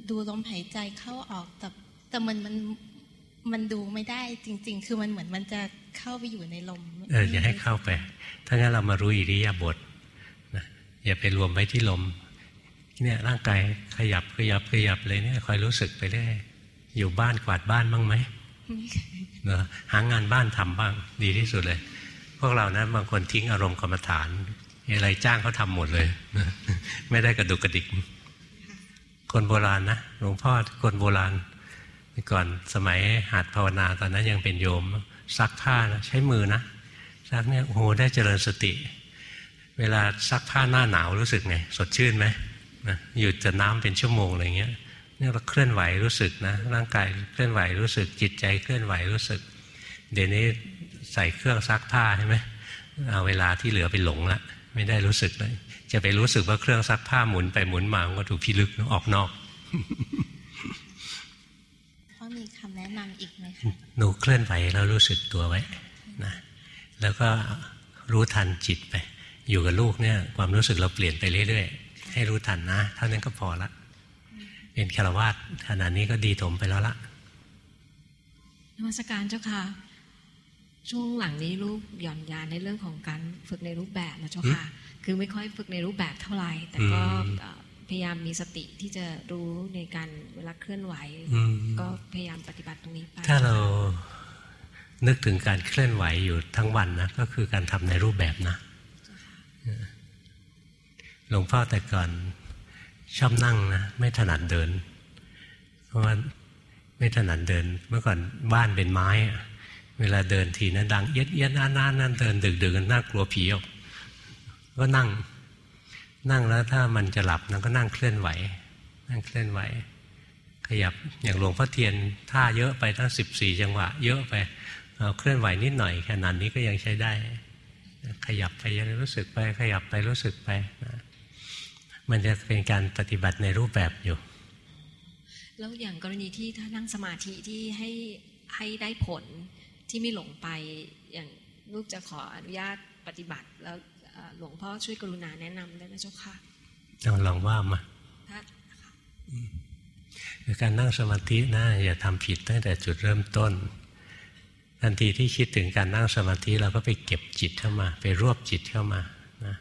ดูลมหายใจเข้าออกแต่แต่มันมัน มันดูไม่ได้จริง ๆ คือมันเหมือนมันจะเข้าไปอยู่ในลม เอออย่าให้เข้าไป ถ้างั้นเรามารู้อิริยาบถนะอย่าไปรวมไว้ที่ลมเนี่ยร่างกายขยับขยับขยับเลยเนี่ยคอยรู้สึกไปเรื่อยอยู่บ้านกวาดบ้านบ้างไหมเนอะหางานบ้านทำบ้างดีที่สุดเลย พวกเรานะบางคนทิ้งอารมณ์กรรมฐานอะไรจ้างเขาทาหมดเลย ไม่ได้กระดุกกระดิก คนโบราณนะหลวงพ่อคนโบราณ ก่อนสมัยหัดภาวนาตอนนั้นยังเป็นโยมซักผ้านะใช้มือนะซักเนี่ยโอ้โหได้เจริญสติ เวลาซักผ้าหน้าหนาวรู้สึกไงสดชื่นไหมนะหยุดจะน้ำเป็นชั่วโมงอะไรเงี้ยเนี่ยเราเคลื่อนไหวรู้สึกนะร่างกายเคลื่อนไหวรู้สึกจิตใจเคลื่อนไหวรู้สึก เดี๋ยวนี้ใส่เครื่องซักผ้าใช่ไหมเอาเวลาที่เหลือไปหลงละไม่ได้รู้สึกเลยจะไปรู้สึกว่าเครื่องซักผ้าหมุนไปหมุนมาก็ถูกพิลึกออกนอก คำแนะนำอีกไหมคะหนูเคลื่อนไหวแล้วรู้สึกตัวไว้นะแล้วก็รู้ทันจิตไป อยู่กับลูกเนี่ย ความรู้สึกเราเปลี่ยนไปเรื่อยๆ ให้รู้ทันนะเท่านั้นก็พอละ เป็นคารวาสขนาดนี้ก็ดีถมไปแล้วละนมัสการเจ้าค่ะ ช่วงหลังนี้ลูกหย่อนยานในเรื่องของการฝึกในรูปแบบนะเจ้าค่ะ คือไม่ค่อยฝึกในรูปแบบเท่าไหร่แต่ก็ พยายามมีสติที่จะรู้ในการเวลาเคลื่อนไหว ก็พยายามปฏิบัติตรงนี้ไปถ้าเรานึกถึงการเคลื่อนไหวอยู่ทั้งวันนะก็คือการทำในรูปแบบนะหลวงพ่อแต่ก่อนชอบนั่งนะไม่ถนัดเดิน เพราะว่าไม่ถนัดเดิน เมื่อก่อนบ้านเป็นไม้ เวลาเดินทีนั้นดังเย็ดเย็ดนานๆนั่นเดินดึกๆกันน่ากลัวผีออกก็นั่ง นั่งแล้วถ้ามันจะหลับนั่นก็นั่งเคลื่อนไหว นั่งเคลื่อนไหว ขยับอย่างหลวงพ่อเทียนท่าเยอะไปตั้งสิบสี่จังหวะ เยอะไปเคลื่อนไหวนิดหน่อยขนาดนี้ก็ยังใช้ได้ ขยับไปยังรู้สึกไป ขยับไปรู้สึกไปนะมันจะเป็นการปฏิบัติในรูปแบบอยู่ แล้วอย่างกรณีที่ถ้านั่งสมาธิที่ให้ให้ได้ผลที่ไม่หลงไปอย่างลูกจะขออนุญาตปฏิบัติแล้ว หลวงพ่อช่วยกรุณาแนะนำได้ไหมเจ้าค่ะลองว่ามาการนั่งสมาธินะอย่าทำผิดตั้งแต่จุดเริ่มต้น ทันทีที่คิดถึงการนั่งสมาธิเราก็ไปเก็บจิตเข้ามา ไปรวบจิตเข้ามานะ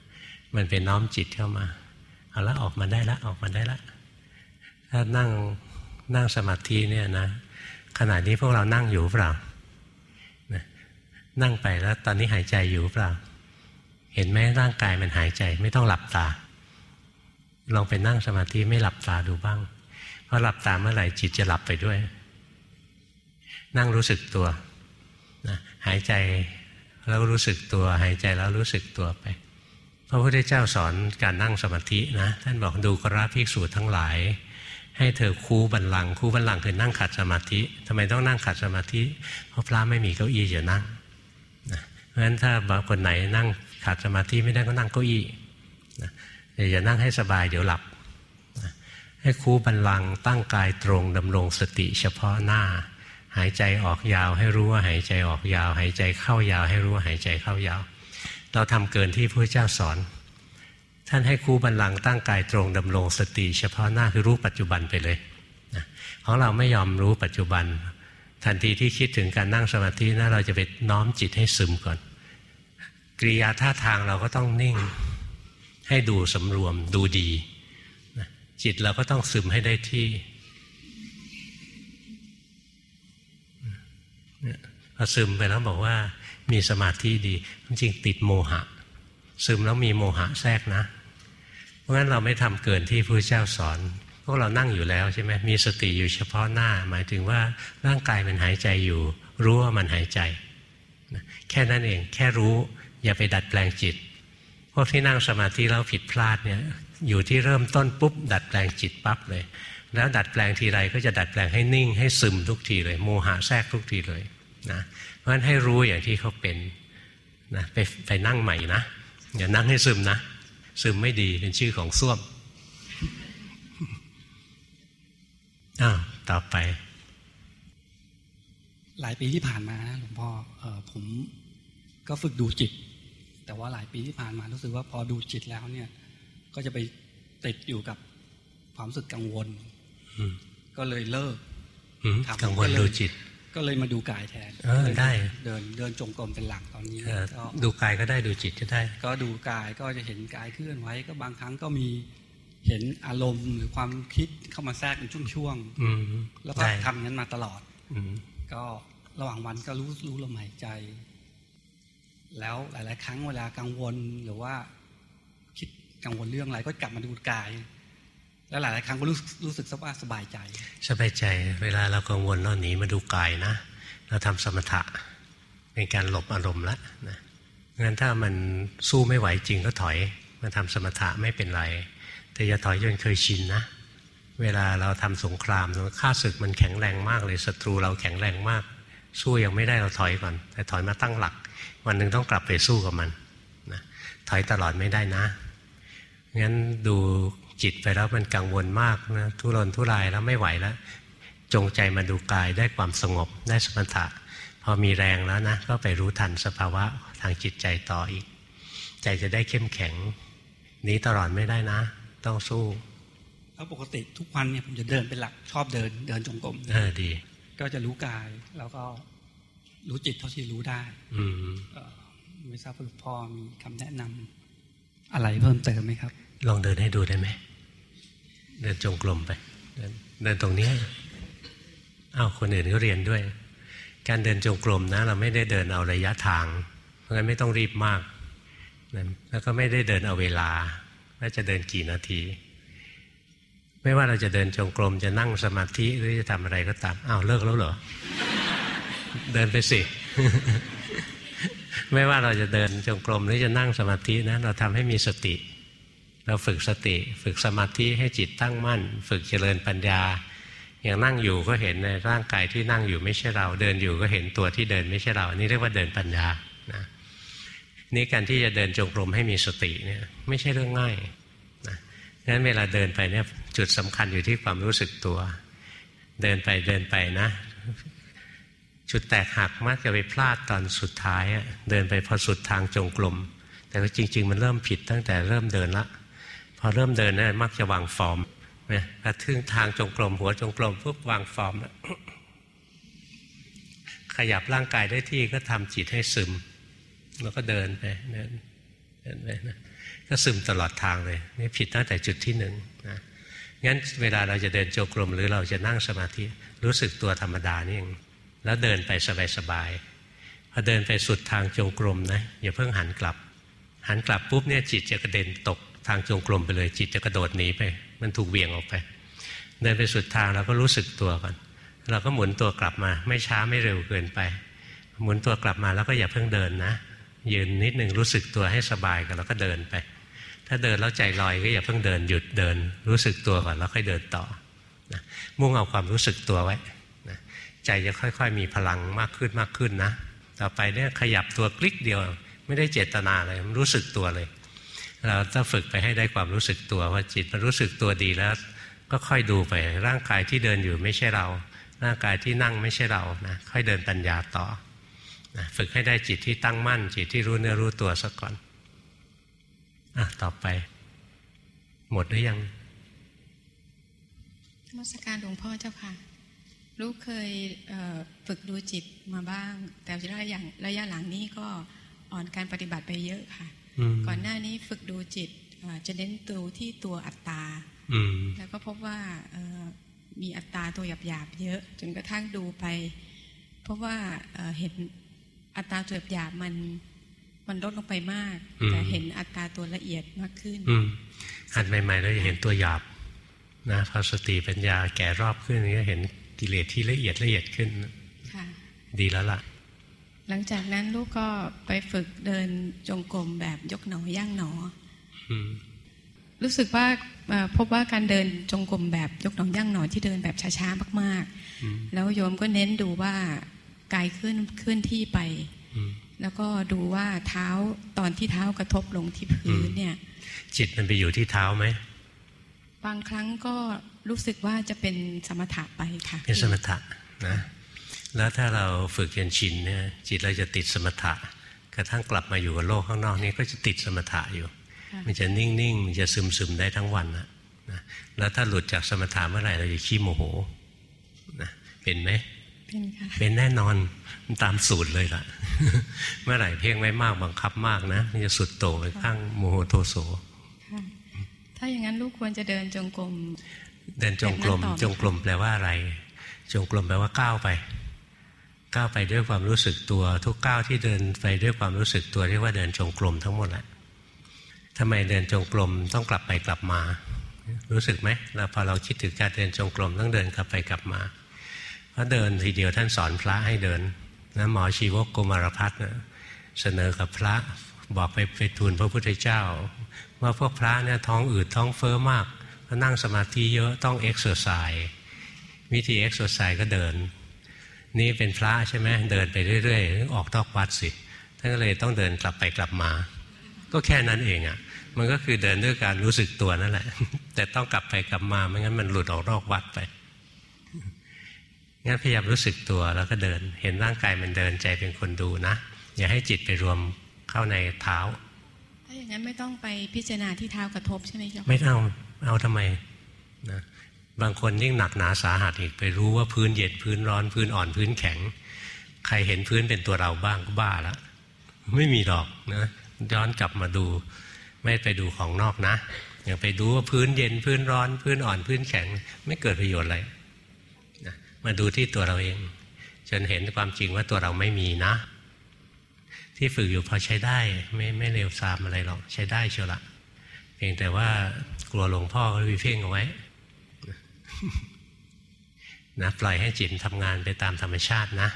มันเป็นน้อมจิตเข้ามาเอาละออกมาได้ละออกมาได้ละ ถ้านั่งนั่งสมาธิเนี่ยนะขณะนี้พวกเรานั่งอยู่เปล่านะนั่งไปแล้วตอนนี้หายใจอยู่เปล่า เห็นไหมร่างกายมันหายใจไม่ต้องหลับตา ลองไปนั่งสมาธิไม่หลับตาดูบ้างเพราะหลับตาเมื่อไหร่จิตจะหลับไปด้วย นั่งรู้สึกตัวนะหายใจแล้วรู้สึกตัว หายใจแล้วรู้สึกตัวไป พระพุทธเจ้าสอนการนั่งสมาธินะท่านบอกดูกราภิกษุทั้งหลาย ให้เธอคูบันลังคูบันลังคือนั่งขัดสมาธิทำไมต้องนั่งขัดสมาธิ เพราะพระไม่มีเก้าอี้จะนั่งนะเพราะฉะนั้นถ้าบางคนไหนนั่ง ขัดสมาธิไม่ได้ก็นั่งเก้าอี้นะอย่านั่งให้สบายเดี๋ยวหลับนะให้คูบันลังตั้งกายตรงดำรงสติเฉพาะหน้า หายใจออกยาวให้รู้ว่าหายใจออกยาว หายใจเข้ายาว ให้รู้ว่าหายใจเข้ายาว เราทำเกินที่พระเจ้าสอน ท่านให้คู่บันลังตั้งกายตรงดำรงสติเฉพาะหน้าคือรู้ปัจจุบันไปเลยของเราไม่ยอมรู้ปัจจุบัน ทันทีที่คิดถึงการนั่งสมาธินะเราจะไปน้อมจิตให้ซึมก่อน กริยาท่าทางเราก็ต้องนิ่ง ให้ดูสำรวมดูดีจิตเราก็ต้องซึมให้ได้ที่พอซึมไปแล้วบอกว่ามีสมาธิดีจริงติดโมหะ ซึมแล้วมีโมหะแทรกนะ เพราะงั้นเราไม่ทำเกินที่พระเจ้าสอน พวกเรานั่งอยู่แล้วใช่ไหมมีสติอยู่เฉพาะหน้า หมายถึงว่าร่างกายมันหายใจอยู่ รู้ว่ามันหายใจ แค่นั้นเองแค่รู้ อย่าไปดัดแปลงจิต พวกที่นั่งสมาธิแล้วผิดพลาดเนี่ยอยู่ที่เริ่มต้นปุ๊บ ดัดแปลงจิตปั๊บเลย แล้วดัดแปลงทีไรก็จะดัดแปลงให้นิ่งให้ซึมทุกทีเลย โมหะแทรกทุกทีเลยนะเพราะฉะนั้นให้รู้อย่างที่เขาเป็นนะไปไปนั่งใหม่นะอย่านั่งให้ซึมนะ ซึมไม่ดีเป็นชื่อของส้วมอ้าวต่อไป หลายปีที่ผ่านมาหลวงพ่อออผมก็ฝึกดูจิต แต่ว่าหลายปีที่ผ่านมารู้สึกว่าพอดูจิตแล้วเนี่ย ก็จะไปติดอยู่กับความรู้สึกกังวลก็เลยเลิกกังวลดูจิต ก็เลยมาดูกายแทนได้เดินเดินจงกรมเป็นหลักตอนนี้ดูกายก็ได้ดูจิตก็ได้ ก็ดูกายก็จะเห็นกายเคลื่อนไหวก็บางครั้งก็มีเห็นอารมณ์หรือความคิดเข้ามาแทรกเป็นช่วงๆแล้วก็ทำงั้นมาตลอดก็ระหว่างวันก็รู้รู้ลมหายใจ แล้วหลาย ๆ ครั้งเวลากังวลหรือว่าคิดกังวลเรื่องอะไรก็กลับมาดูกาย แล้วหลาย ๆ ครั้งก็รู้รู้สึกว่าสบายใจ สบายใจ เวลาเรากังวลเราหนีมาดูกายนะ เราทำสมถะเป็นการหลบอารมณ์ละนะงั้นถ้ามันสู้ไม่ไหวจริงก็ถอยมาทำสมถะไม่เป็นไร แต่อย่าถอยจนเคยชินนะเวลาเราทำสงครามค่าศึกมันแข็งแรงมากเลยศัตรูเราแข็งแรงมาก สู้ยังไม่ได้เราถอยก่อน แต่ถอยมาตั้งหลัก วันหนึ่งต้องกลับไปสู้กับมันนะถอยตลอดไม่ได้นะงั้นดูจิตไปแล้วมันกังวลมากนะทุรนทุรายแล้วไม่ไหวแล้ว จงใจมาดูกายได้ความสงบได้สมถะพพอมีแรงแล้วนะก็ไปรู้ทันสภาวะทางจิตใจต่ออีก ใจจะได้เข้มแข็งนี้ตลอดไม่ได้นะ ต้องสู้แล้วปกติทุกวันเนี่ยผมจะเดินเป็นหลักชอบเดินเดินจงกรมเออดี ก็จะรู้กาย แล้วก็รู้จิตเท่าที่รู้ได้อืมไม่ทราบว่าหลวงพ่อมีคำแนะนำอะไรเพิ่มเติมไหมครับ ลองเดินให้ดูได้ไหม เดินจงกรมไปเดินเดินตรงนี้อ้าวคนอื่นก็เรียนด้วย การเดินจงกรมนะ เราไม่ได้เดินเอาระยะทาง เพราะงั้นไม่ต้องรีบมาก แล้วก็ไม่ได้เดินเอาเวลาว่าจะเดินกี่นาที ไม่ว่าเราจะเดินจงกรมจะนั่งสมาธิหรือจะทำอะไรก็ตามอ้าวเลิกแล้วเหรอ เดินไปสิ ไม่ว่าเราจะเดินจงกรมหรือจะนั่งสมาธินะเราทำให้มีสติ เราฝึกสติ ฝึกสมาธิให้จิตตั้งมั่น ฝึกเจริญปัญญา อย่างนั่งอยู่ก็เห็นในร่างกายที่นั่งอยู่ไม่ใช่เรา เดินอยู่ก็เห็นตัวที่เดินไม่ใช่เรานี่เรียกว่าเดินปัญญานะนี่การที่จะเดินจงกรมให้มีสติเนี่ยไม่ใช่เรื่องง่ายนะงั้นเวลาเดินไปเนี่ย จุดสำคัญอยู่ที่ความรู้สึกตัว เดินไปเดินไปนะ จุดแตกหักมักจะไปพลาดตอนสุดท้ายเดินไปพอสุดทางจงกรมแต่จริง ๆ มันเริ่มผิดตั้งแต่เริ่มเดินละพอเริ่มเดินนะมักจะวางฟอร์มนะกระทึงทางจงกรมหัวจงกรมปุ๊บวางฟอร์มแล้วขยับร่างกายได้ที่ก็ทำจิตให้ซึม แล้วก็เดินไปเดินเดินไปนะก็ซึมตลอดทางเลย นี่ผิดตั้งแต่จุดที่หนึ่ง งั้นเวลาเราจะเดินจงกรมหรือเราจะนั่งสมาธิรู้สึกตัวธรรมดานี่เองแล้วเดินไปสบายๆพอเดินไปสุดทางจงกรมนะอย่าเพิ่งหันกลับ หันกลับปุ๊บเนี่ยจิตจะกระเด็นตกทางจงกรมไปเลย จิตจะกระโดดหนีไป มันถูกเวียงออกไป เดินไปสุดทางเราก็รู้สึกตัวก่อน เราก็หมุนตัวกลับมา ไม่ช้าไม่เร็วเกินไป หมุนตัวกลับมาแล้วก็อย่าเพิ่งเดินนะยืนนิดหนึ่งรู้สึกตัวให้สบายกันแล้วก็เดินไป ถ้าเดินแล้วใจลอยก็อย่าเพิ่งเดินหยุดเดิน รู้สึกตัวก่อนแล้วค่อยเดินต่อนะมุ่งเอาความรู้สึกตัวไว้นะใจจะค่อยๆ มีพลังมากขึ้นมากขึ้นนะ ต่อไปเนี่ยขยับตัวคลิกเดียว ไม่ได้เจตนาเลยมันรู้สึกตัวเลย เราต้องฝึกไปให้ได้ความรู้สึกตัวว่าจิตมันรู้สึกตัวดีแล้ว ก็ค่อยดูไปร่างกายที่เดินอยู่ไม่ใช่เรา ร่างกายที่นั่งไม่ใช่เรานะค่อยเดินปัญญาต่อนะฝึกให้ได้จิตที่ตั้งมั่น จิตที่รู้เนื้อรู้ตัวซะก่อน อะต่อไป หมดหรือยังมรสการหลวงพ่อเจ้าค่ะ ลูกเคยฝึกดูจิตมาบ้าง แต่ระยะระยะหลังนี้ก็อ่อนการปฏิบัติไปเยอะค่ะ ก่อนหน้านี้ฝึกดูจิตจะเน้นตัวที่ตัวอัตตาแล้วก็พบว่ามีอัตตาตัวหยาบๆเยอะ จนกระทั่งดูไป เพราะว่าเห็นอัตตาตัวหยาบมัน มันลดลงไปมาก แต่เห็นอัตตาตัวละเอียดมากขึ้นหัดใหม่ๆเราจะเห็นตัวหยาบนะพอสติปัญญาแก่รอบขึ้นก็เห็นกิเลสที่ละเอียดละเอียดขึ้นดีแล้วล่ะ หลังจากนั้นลูกก็ไปฝึกเดินจงกรมแบบยกหนอย่างหนอรู้สึกว่าพบว่าการเดินจงกรมแบบยกหนอย่างหนอที่เดินแบบช้าๆมาก ๆ แล้วโยมก็เน้นดูว่ากายเคลื่อนเคลื่อนที่ไป แล้วก็ดูว่าเท้าตอนที่เท้ากระทบลงที่พื้นเนี่ย จิตมันไปอยู่ที่เท้าไหมบางครั้งก็รู้สึกว่าจะเป็นสมถะไปค่ะ เป็นสมถะนะแล้วถ้าเราฝึกจนชินเนี่ยจิตเราจะติดสมถะกระทั่งกลับมาอยู่กับโลกข้างนอกนี่ก็จะติดสมถะอยู่ มันจะนิ่งๆมันจะซึมๆได้ทั้งวันนะนะแล้วถ้าหลุดจากสมถะเมื่อไหร่เราจะขี้โมโหนะเป็นไหมเป็นค่ะเป็นแน่นอน มันตามสูตรเลยล่ะ เมื่อไหร่เพ่งไว้มากบังคับมากนะมันจะสุดโต่งไปข้างโมโหโทโสถ้าอย่างนั้นลูกควรจะเดินจงกรมเดินจงกรมจงกรมแปลว่าอะไร จงกรมแปลว่าก้าวไปก้าวไปด้วยความรู้สึกตัว ทุกก้าวที่เดินไปด้วยความรู้สึกตัวเรียกว่าเดินจงกรมทั้งหมดแหละทำไมเดินจงกรมต้องกลับไปกลับมา รู้สึกไหมเราพอเราคิดถึงการเดินจงกรมต้องเดินกลับไปกลับมาเพราะเดินทีเดียวท่านสอนพระให้เดิน นะหมอชีวกโกมารภัจจ์เสนอกับพระบอกไปไปทูลพระพุทธเจ้า ว่าพวกพระเนี่ยท้องอืดท้องเฟ้อมากนั่งสมาธิเยอะต้อง exercise วิธี exercise ก็เดิน นี่เป็นพระใช่ไหมเดินไปเรื่อยๆ ออกนอกวัดสิท่านก็เลยต้องเดินกลับไปกลับมา ก็แค่นั้นเองอะ่ะมันก็คือเดินด้วยการรู้สึกตัวนั่นแหละ แต่ต้องกลับไปกลับมาไม่งั้นมันหลุดออกนอกวัดไป งั้นพยายามรู้สึกตัวแล้วก็เดิน เห็นร่างกายมันเดินใจเป็นคนดูนะ อย่าให้จิตไปรวมเข้าในเท้า ถ้าอย่างนั้นไม่ต้องไปพิจารณาที่เท้ากระทบใช่ไหมเจ้าไม่เอาเอาทำไมนะบางคนยิ่งหนักหนาสาหัสอีกไปรู้ว่าพื้นเย็นพื้นร้อนพื้นอ่อนพื้นแข็ง ใครเห็นพื้นเป็นตัวเราบ้างก็บ้าแล้วไม่มีหรอกนะย้อนกลับมาดู ไม่ไปดูของนอกนะ อย่างไปดูว่าพื้นเย็นพื้นร้อน พื้นอ่อนพื้นแข็ง ไม่เกิดประโยชน์อะไรนะ มาดูที่ตัวเราเอง จนเห็นความจริงว่าตัวเราไม่มีนะ ที่ฝึกอยู่พอใช้ได้ไม่ไม่เร็วซามอะไรหรอกใช้ได้เชียวละเพียงแต่ว่ากลัวหลวงพ่อก็วิเพ่งเอาไว้นะปล่อยให้จิตทำงานไปตามธรรมชาตินะ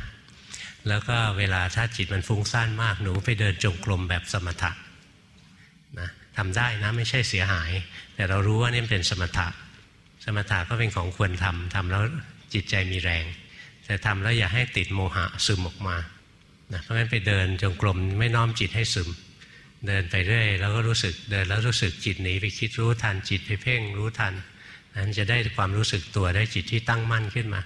แล้วก็เวลาถ้าจิตมันฟุ้งซ่านมากหนูไปเดินจงกรมแบบสมถะนะทำได้นะไม่ใช่เสียหาย แต่เรารู้ว่านี่เป็นสมถะ สมถะก็เป็นของควรทำทำแล้ว จิตใจมีแรง แต่ทำแล้วอย่าให้ติดโมหะซึมออกมานะเพราะฉะนั้นไปเดินจงกรมไม่น้อมจิตให้ซึม เดินไปเรื่อยแล้วก็รู้สึกเดินแล้วรู้สึกจิตหนีไปคิดรู้ทันจิตไปเพ่งรู้ทันนั้นจะได้ความรู้สึกตัวได้จิตที่ตั้งมั่นขึ้นมา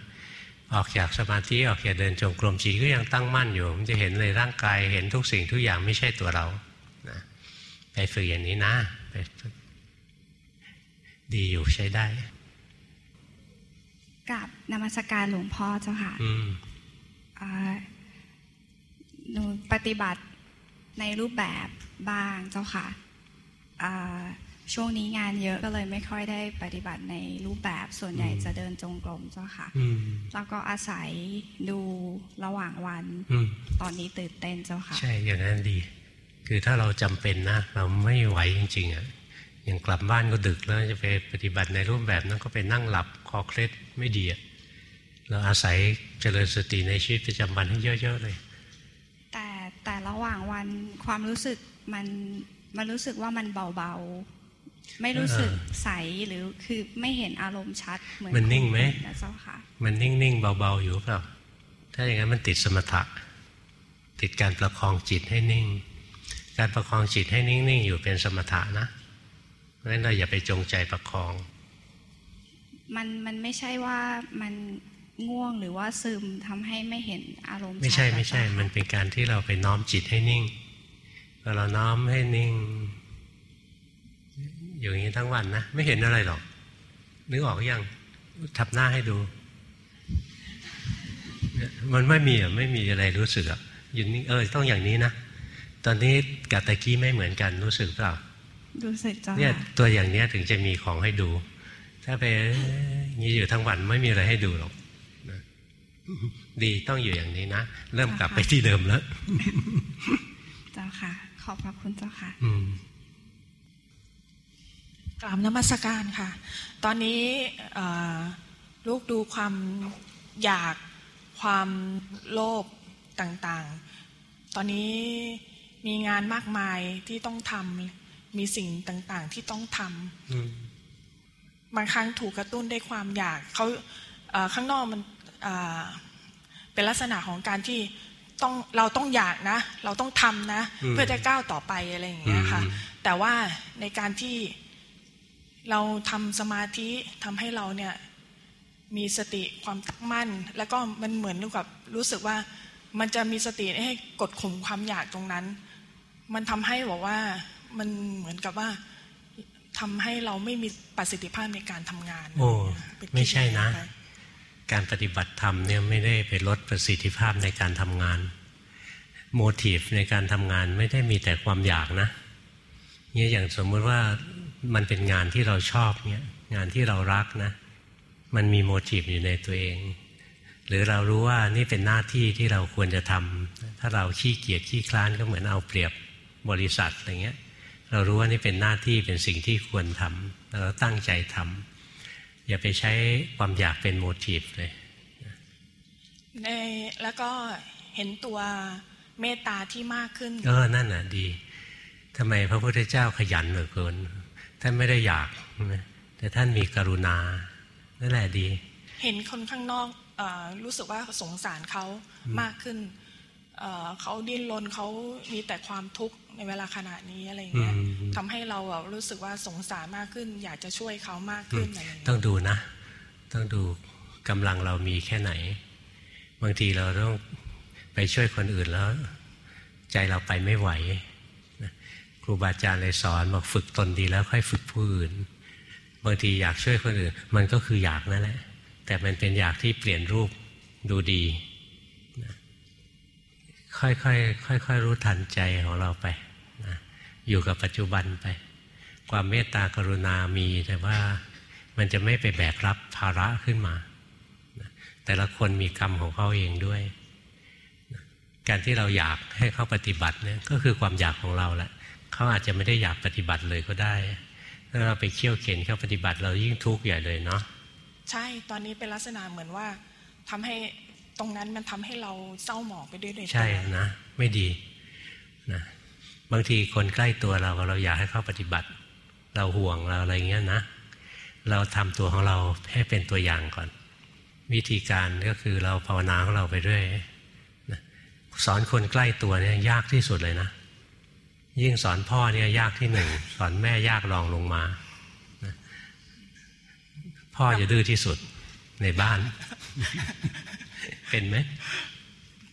ออกจากสมาธิออกจากเดินจงกรมจิตก็ยังตั้งมั่นอยู่มันจะเห็นเลยร่างกายเห็นทุกสิ่งทุกอย่างไม่ใช่ตัวเรานะไปฝึกอย่างนี้นะไปดีอยู่ใช้ได้ กับนมัสการหลวงพ่อเจ้าค่ะหนูปฏิบัติในรูปแบบบ้างเจ้าค่ะช่วงนี้งานเยอะก็เลยไม่ค่อยได้ปฏิบัติในรูปแบบส่วนใหญ่จะเดินจงกรมเจ้าค่ะแล้วก็อาศัยดูระหว่างวันตอนนี้ตื่นเต้นเจ้าค่ะ ใช่อย่างนั้นดี คือถ้าเราจำเป็นนะ เราไม่ไหวจริงๆอะ อย่างกลับบ้านก็ดึกแล้วจะไปปฏิบัติในรูปแบบนั้นก็ไปนั่งหลับคอเคล็ดไม่ดีอะเราอาศัยเจริญสติในชีวิตประจำวันให้เยอะๆเลย แต่แต่ระหว่างวันความรู้สึกมันมันรู้สึกว่ามันเบาไม่รู้สึกใสหรือคือไม่เห็นอารมณ์ชัดเหมือนมันนิ่งไหมนะเจ้าค่ะมันนิ่งนิ่งเบาๆอยู่เปล่าถ้าอย่างนั้นมันติดสมถะ ติดการประคองจิตให้นิ่ง การประคองจิตให้นิ่งๆอยู่เป็นสมถะนะ เพราะฉะนั้นเราอย่าไปจงใจประคอง มันมันไม่ใช่ว่ามันง่วงหรือว่าซึมทำให้ไม่เห็นอารมณ์ ไม่ใช่ไม่ใช่ มันเป็นการที่เราไปน้อมจิตให้นิ่งพอเราน้อมให้นิ่ง อยู่อย่างนี้ทั้งวันนะ ไม่เห็นอะไรหรอก นึกออกยังทับหน้าให้ดูมันไม่มีอะไม่มีอะไรรู้สึกอะอยู่นี่เออต้องอย่างนี้นะ ตอนนี้กับตะกี้ไม่เหมือนกันรู้สึกเปล่า รู้สึกจ้าเนี่ยตัวอย่างเนี้ยถึงจะมีของให้ดู ถ้าไปงี้อยู่ทั้งวันไม่มีอะไรให้ดูหรอกดีต้องอยู่อย่างนี้นะ เริ่มกลับไปที่เดิมแล้ว เจ้าค่ะ ขอบพระคุณเจ้าค่ะอืมกราบนมัสการค่ะ ตอนนี้ลูกดูความอยากความโลภต่างๆ ตอนนี้มีงานมากมายที่ต้องทำ มีสิ่งต่างๆ ที่ต้องทำบางครั้งถูกกระตุ้นได้ความอยากเขาข้างนอกมันเป็นลักษณะของการที่ต้องเราต้องอยากนะ เราต้องทำนะ เพื่อจะก้าวต่อไปอะไรอย่างเงี้ยค่ะ แต่ว่าในการที่เราทำสมาธิทำให้เราเนี่ยมีสติความตั้งมั่น แล้วก็มันเหมือนกับรู้สึกว่ามันจะมีสติให้กดข่มความอยากตรงนั้น มันทำให้บอกว่า มันเหมือนกับว่าทำให้เราไม่มีประสิทธิภาพในการทำงาน โอ้ไม่ใช่นะ การปฏิบัติธรรมเนี่ยไม่ได้ไปลดประสิทธิภาพในการทำงาน โมทีฟในการทำงานไม่ได้มีแต่ความอยากนะเนี่ยอย่างสมมติว่ามันเป็นงานที่เราชอบเนี่ยงานที่เรารักนะ มันมีโมทีฟอยู่ในตัวเอง หรือเรารู้ว่านี่เป็นหน้าที่ที่เราควรจะทำถ้าเราขี้เกียจขี้คลานก็เหมือนเอาเปรียบบริษัทอะไรเงี้ย เรารู้ว่านี่เป็นหน้าที่เป็นสิ่งที่ควรทำเราตั้งใจทำอย่าไปใช้ความอยากเป็นโมทีฟเลยในแล้วก็เห็นตัวเมตตาที่มากขึ้นเออนั่นน่ะดีทำไมพระพุทธเจ้าขยันเหลือเกินท่านไม่ได้อยากแต่ท่านมีกรุณานั่นแหละดี เห็นคนข้างนอกอรู้สึกว่าสงสารเขามากขึ้น เขาดิ้นรนเขามีแต่ความทุกข์ ในเวลาขณะนี้อะไรเงี้ยทำให้เรารู้สึกว่าสงสารมากขึ้น อยากจะช่วยเขามากขึ้นอะไรเงี้ยต้องดูนะ ต้องดูกำลังเรามีแค่ไหน บางทีเราต้องไปช่วยคนอื่นแล้ว ใจเราไปไม่ไหวครูบาอาจารย์เลยสอนบอกฝึกตนดีแล้วค่อยฝึกผู้อื่นบางทีอยากช่วยคนอื่น มันก็คืออยากนั่นแหละแต่มันเป็นอยากที่เปลี่ยนรูปดูดี ค่อยๆค่อยๆรู้ทันใจของเราไปนะอยู่กับปัจจุบันไป ความเมตตากรุณามีแต่ว่ามันจะไม่ไปแบกรับภาระขึ้นมา แต่ละคนมีกรรมของเขาเองด้วย การที่เราอยากให้เขาปฏิบัติเนี่ยก็คือความอยากของเราแหละเขาอาจจะไม่ได้อยากปฏิบัติเลยก็ได้ ถ้าเราไปเคี่ยวเข็นเขาปฏิบัติเรายิ่งทุกข์ใหญ่เลยเนาะ ใช่ ตอนนี้เป็นลักษณะเหมือนว่าทำให้ ตรงนั้นมันทำให้เราเศร้าหมองไปด้วยเลยใช่นะไม่ดีนะบางทีคนใกล้ตัวเราเราอยากให้เขาปฏิบัติ เราห่วงเราอะไรเงี้ยนะ เราทำตัวของเราให้เป็นตัวอย่างก่อน วิธีการก็คือเราภาวนาของเราไปเรื่อยสอนคนใกล้ตัวเนี่ยยากที่สุดเลยนะ ยิ่งสอนพ่อเนี่ยยากที่หนึ่งสอนแม่ยากรองลงมาพ่อจะดื้อที่สุดในบ้าน เป็นไหม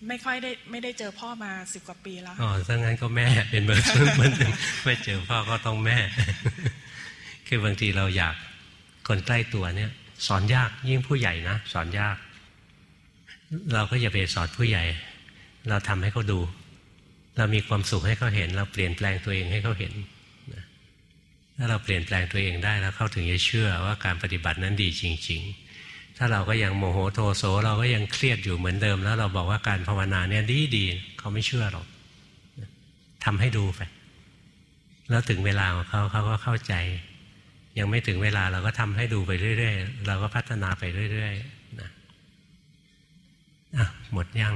ไม่ค่อยได้ไม่ได้เจอพ่อมาสิบกว่าปีแล้วอ๋อถ้างั้นก็แม่เป็นเบอร์ต้นเบอร์หนึ่งไม่เจอพ่อก็ต้องแม่ คือบางทีเราอยากคนใกล้ตัวเนี่ย สอนยากยิ่งผู้ใหญ่นะสอนยาก เราก็อย่าไปสอนผู้ใหญ่ เราทำให้เขาดู เรามีความสุขให้เขาเห็น เราเปลี่ยนแปลงตัวเองให้เขาเห็นถ้าเราเปลี่ยนแปลงตัวเองได้แล้วเขาถึงจะเชื่อว่าการปฏิบัตินั้นดีจริง ๆ ถ้าเราก็ยังโมโหโทโสเราก็ยังเครียดอยู่เหมือนเดิม แล้วเราบอกว่าการภาวนาเนี่ยดีดีเขาไม่เชื่อหรอกทำให้ดูไป แล้วถึงเวลาของเขาเขาก็เข้าใจ ยังไม่ถึงเวลาเราก็ทำให้ดูไปเรื่อยๆ เราก็พัฒนาไปเรื่อยๆนะอะหมดยัง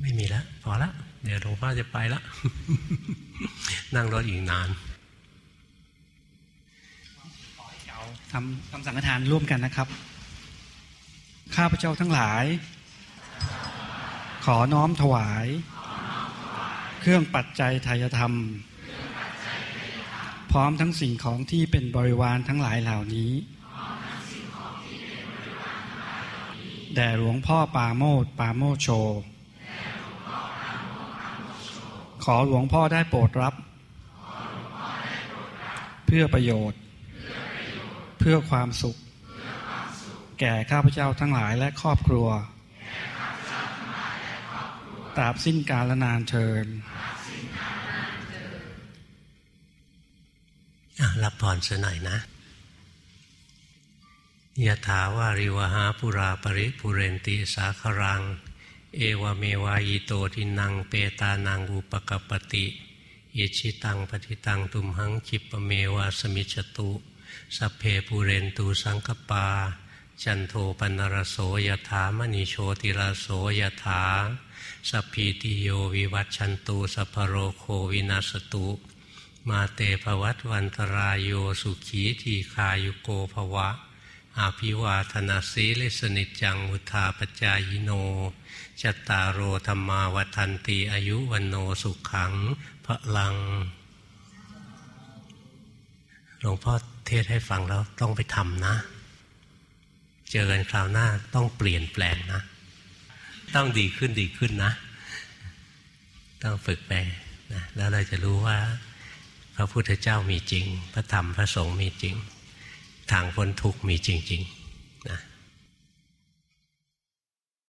ไม่มีแล้วพอละเดี๋ยวหลวงพ่อจะไปละนั่งรถอีกนาน ทำคำสังฆทานร่วมกันนะครับ ข้าพเจ้าทั้งหลาย ขอน้อมถวาย เครื่องปัจจัยทายธรรม พร้อมทั้งสิ่งของที่เป็นบริวารทั้งหลายเหล่านี้ แด่หลวงพ่อปาโมดปาโมโช ขอหลวงพ่อได้โปรดรับ เพื่อประโยชน์ เพื่อความสุข แก่ข้าพเจ้าทั้งหลายและครอบครัวตราบสิ้นกาลนานเชิญรับพรซะหน่อยนะยะถาวาริวหาปุราปริปุเรนติสาครัง เอวเมวายโตทินังเปตานังอุปกปติอิจฉิตังปัตถิตังตุมหังขิปปเมวะสมิชฌะตุ สัพเพปูเรนตุสังกัปปา จันโทปัณณะระโสยะถามะณิโชติระโสยะถาสัพพีติโยวิวัชชันตุสัพพะโรโควินัสสะตุ มาเตภะวัตวันตะราโยสุขีทีฆายุโกภะวะ อะภิวาทะนะสีลิสสะนิจจังวุฑฒาปะจายิโนจตารโรธรรมาวันติอายุวันโนสุขังพระลัง หลวงพ่อ เทศให้ฟังแล้วต้องไปทำนะ เจอกันคราวหน้าต้องเปลี่ยนแปลงนะ ต้องดีขึ้นดีขึ้นนะ ต้องฝึกไปนะแล้วเราจะรู้ว่า พระพุทธเจ้ามีจริง พระธรรมพระสงฆ์มีจริง ทางพ้นทุกข์มีจริง ๆ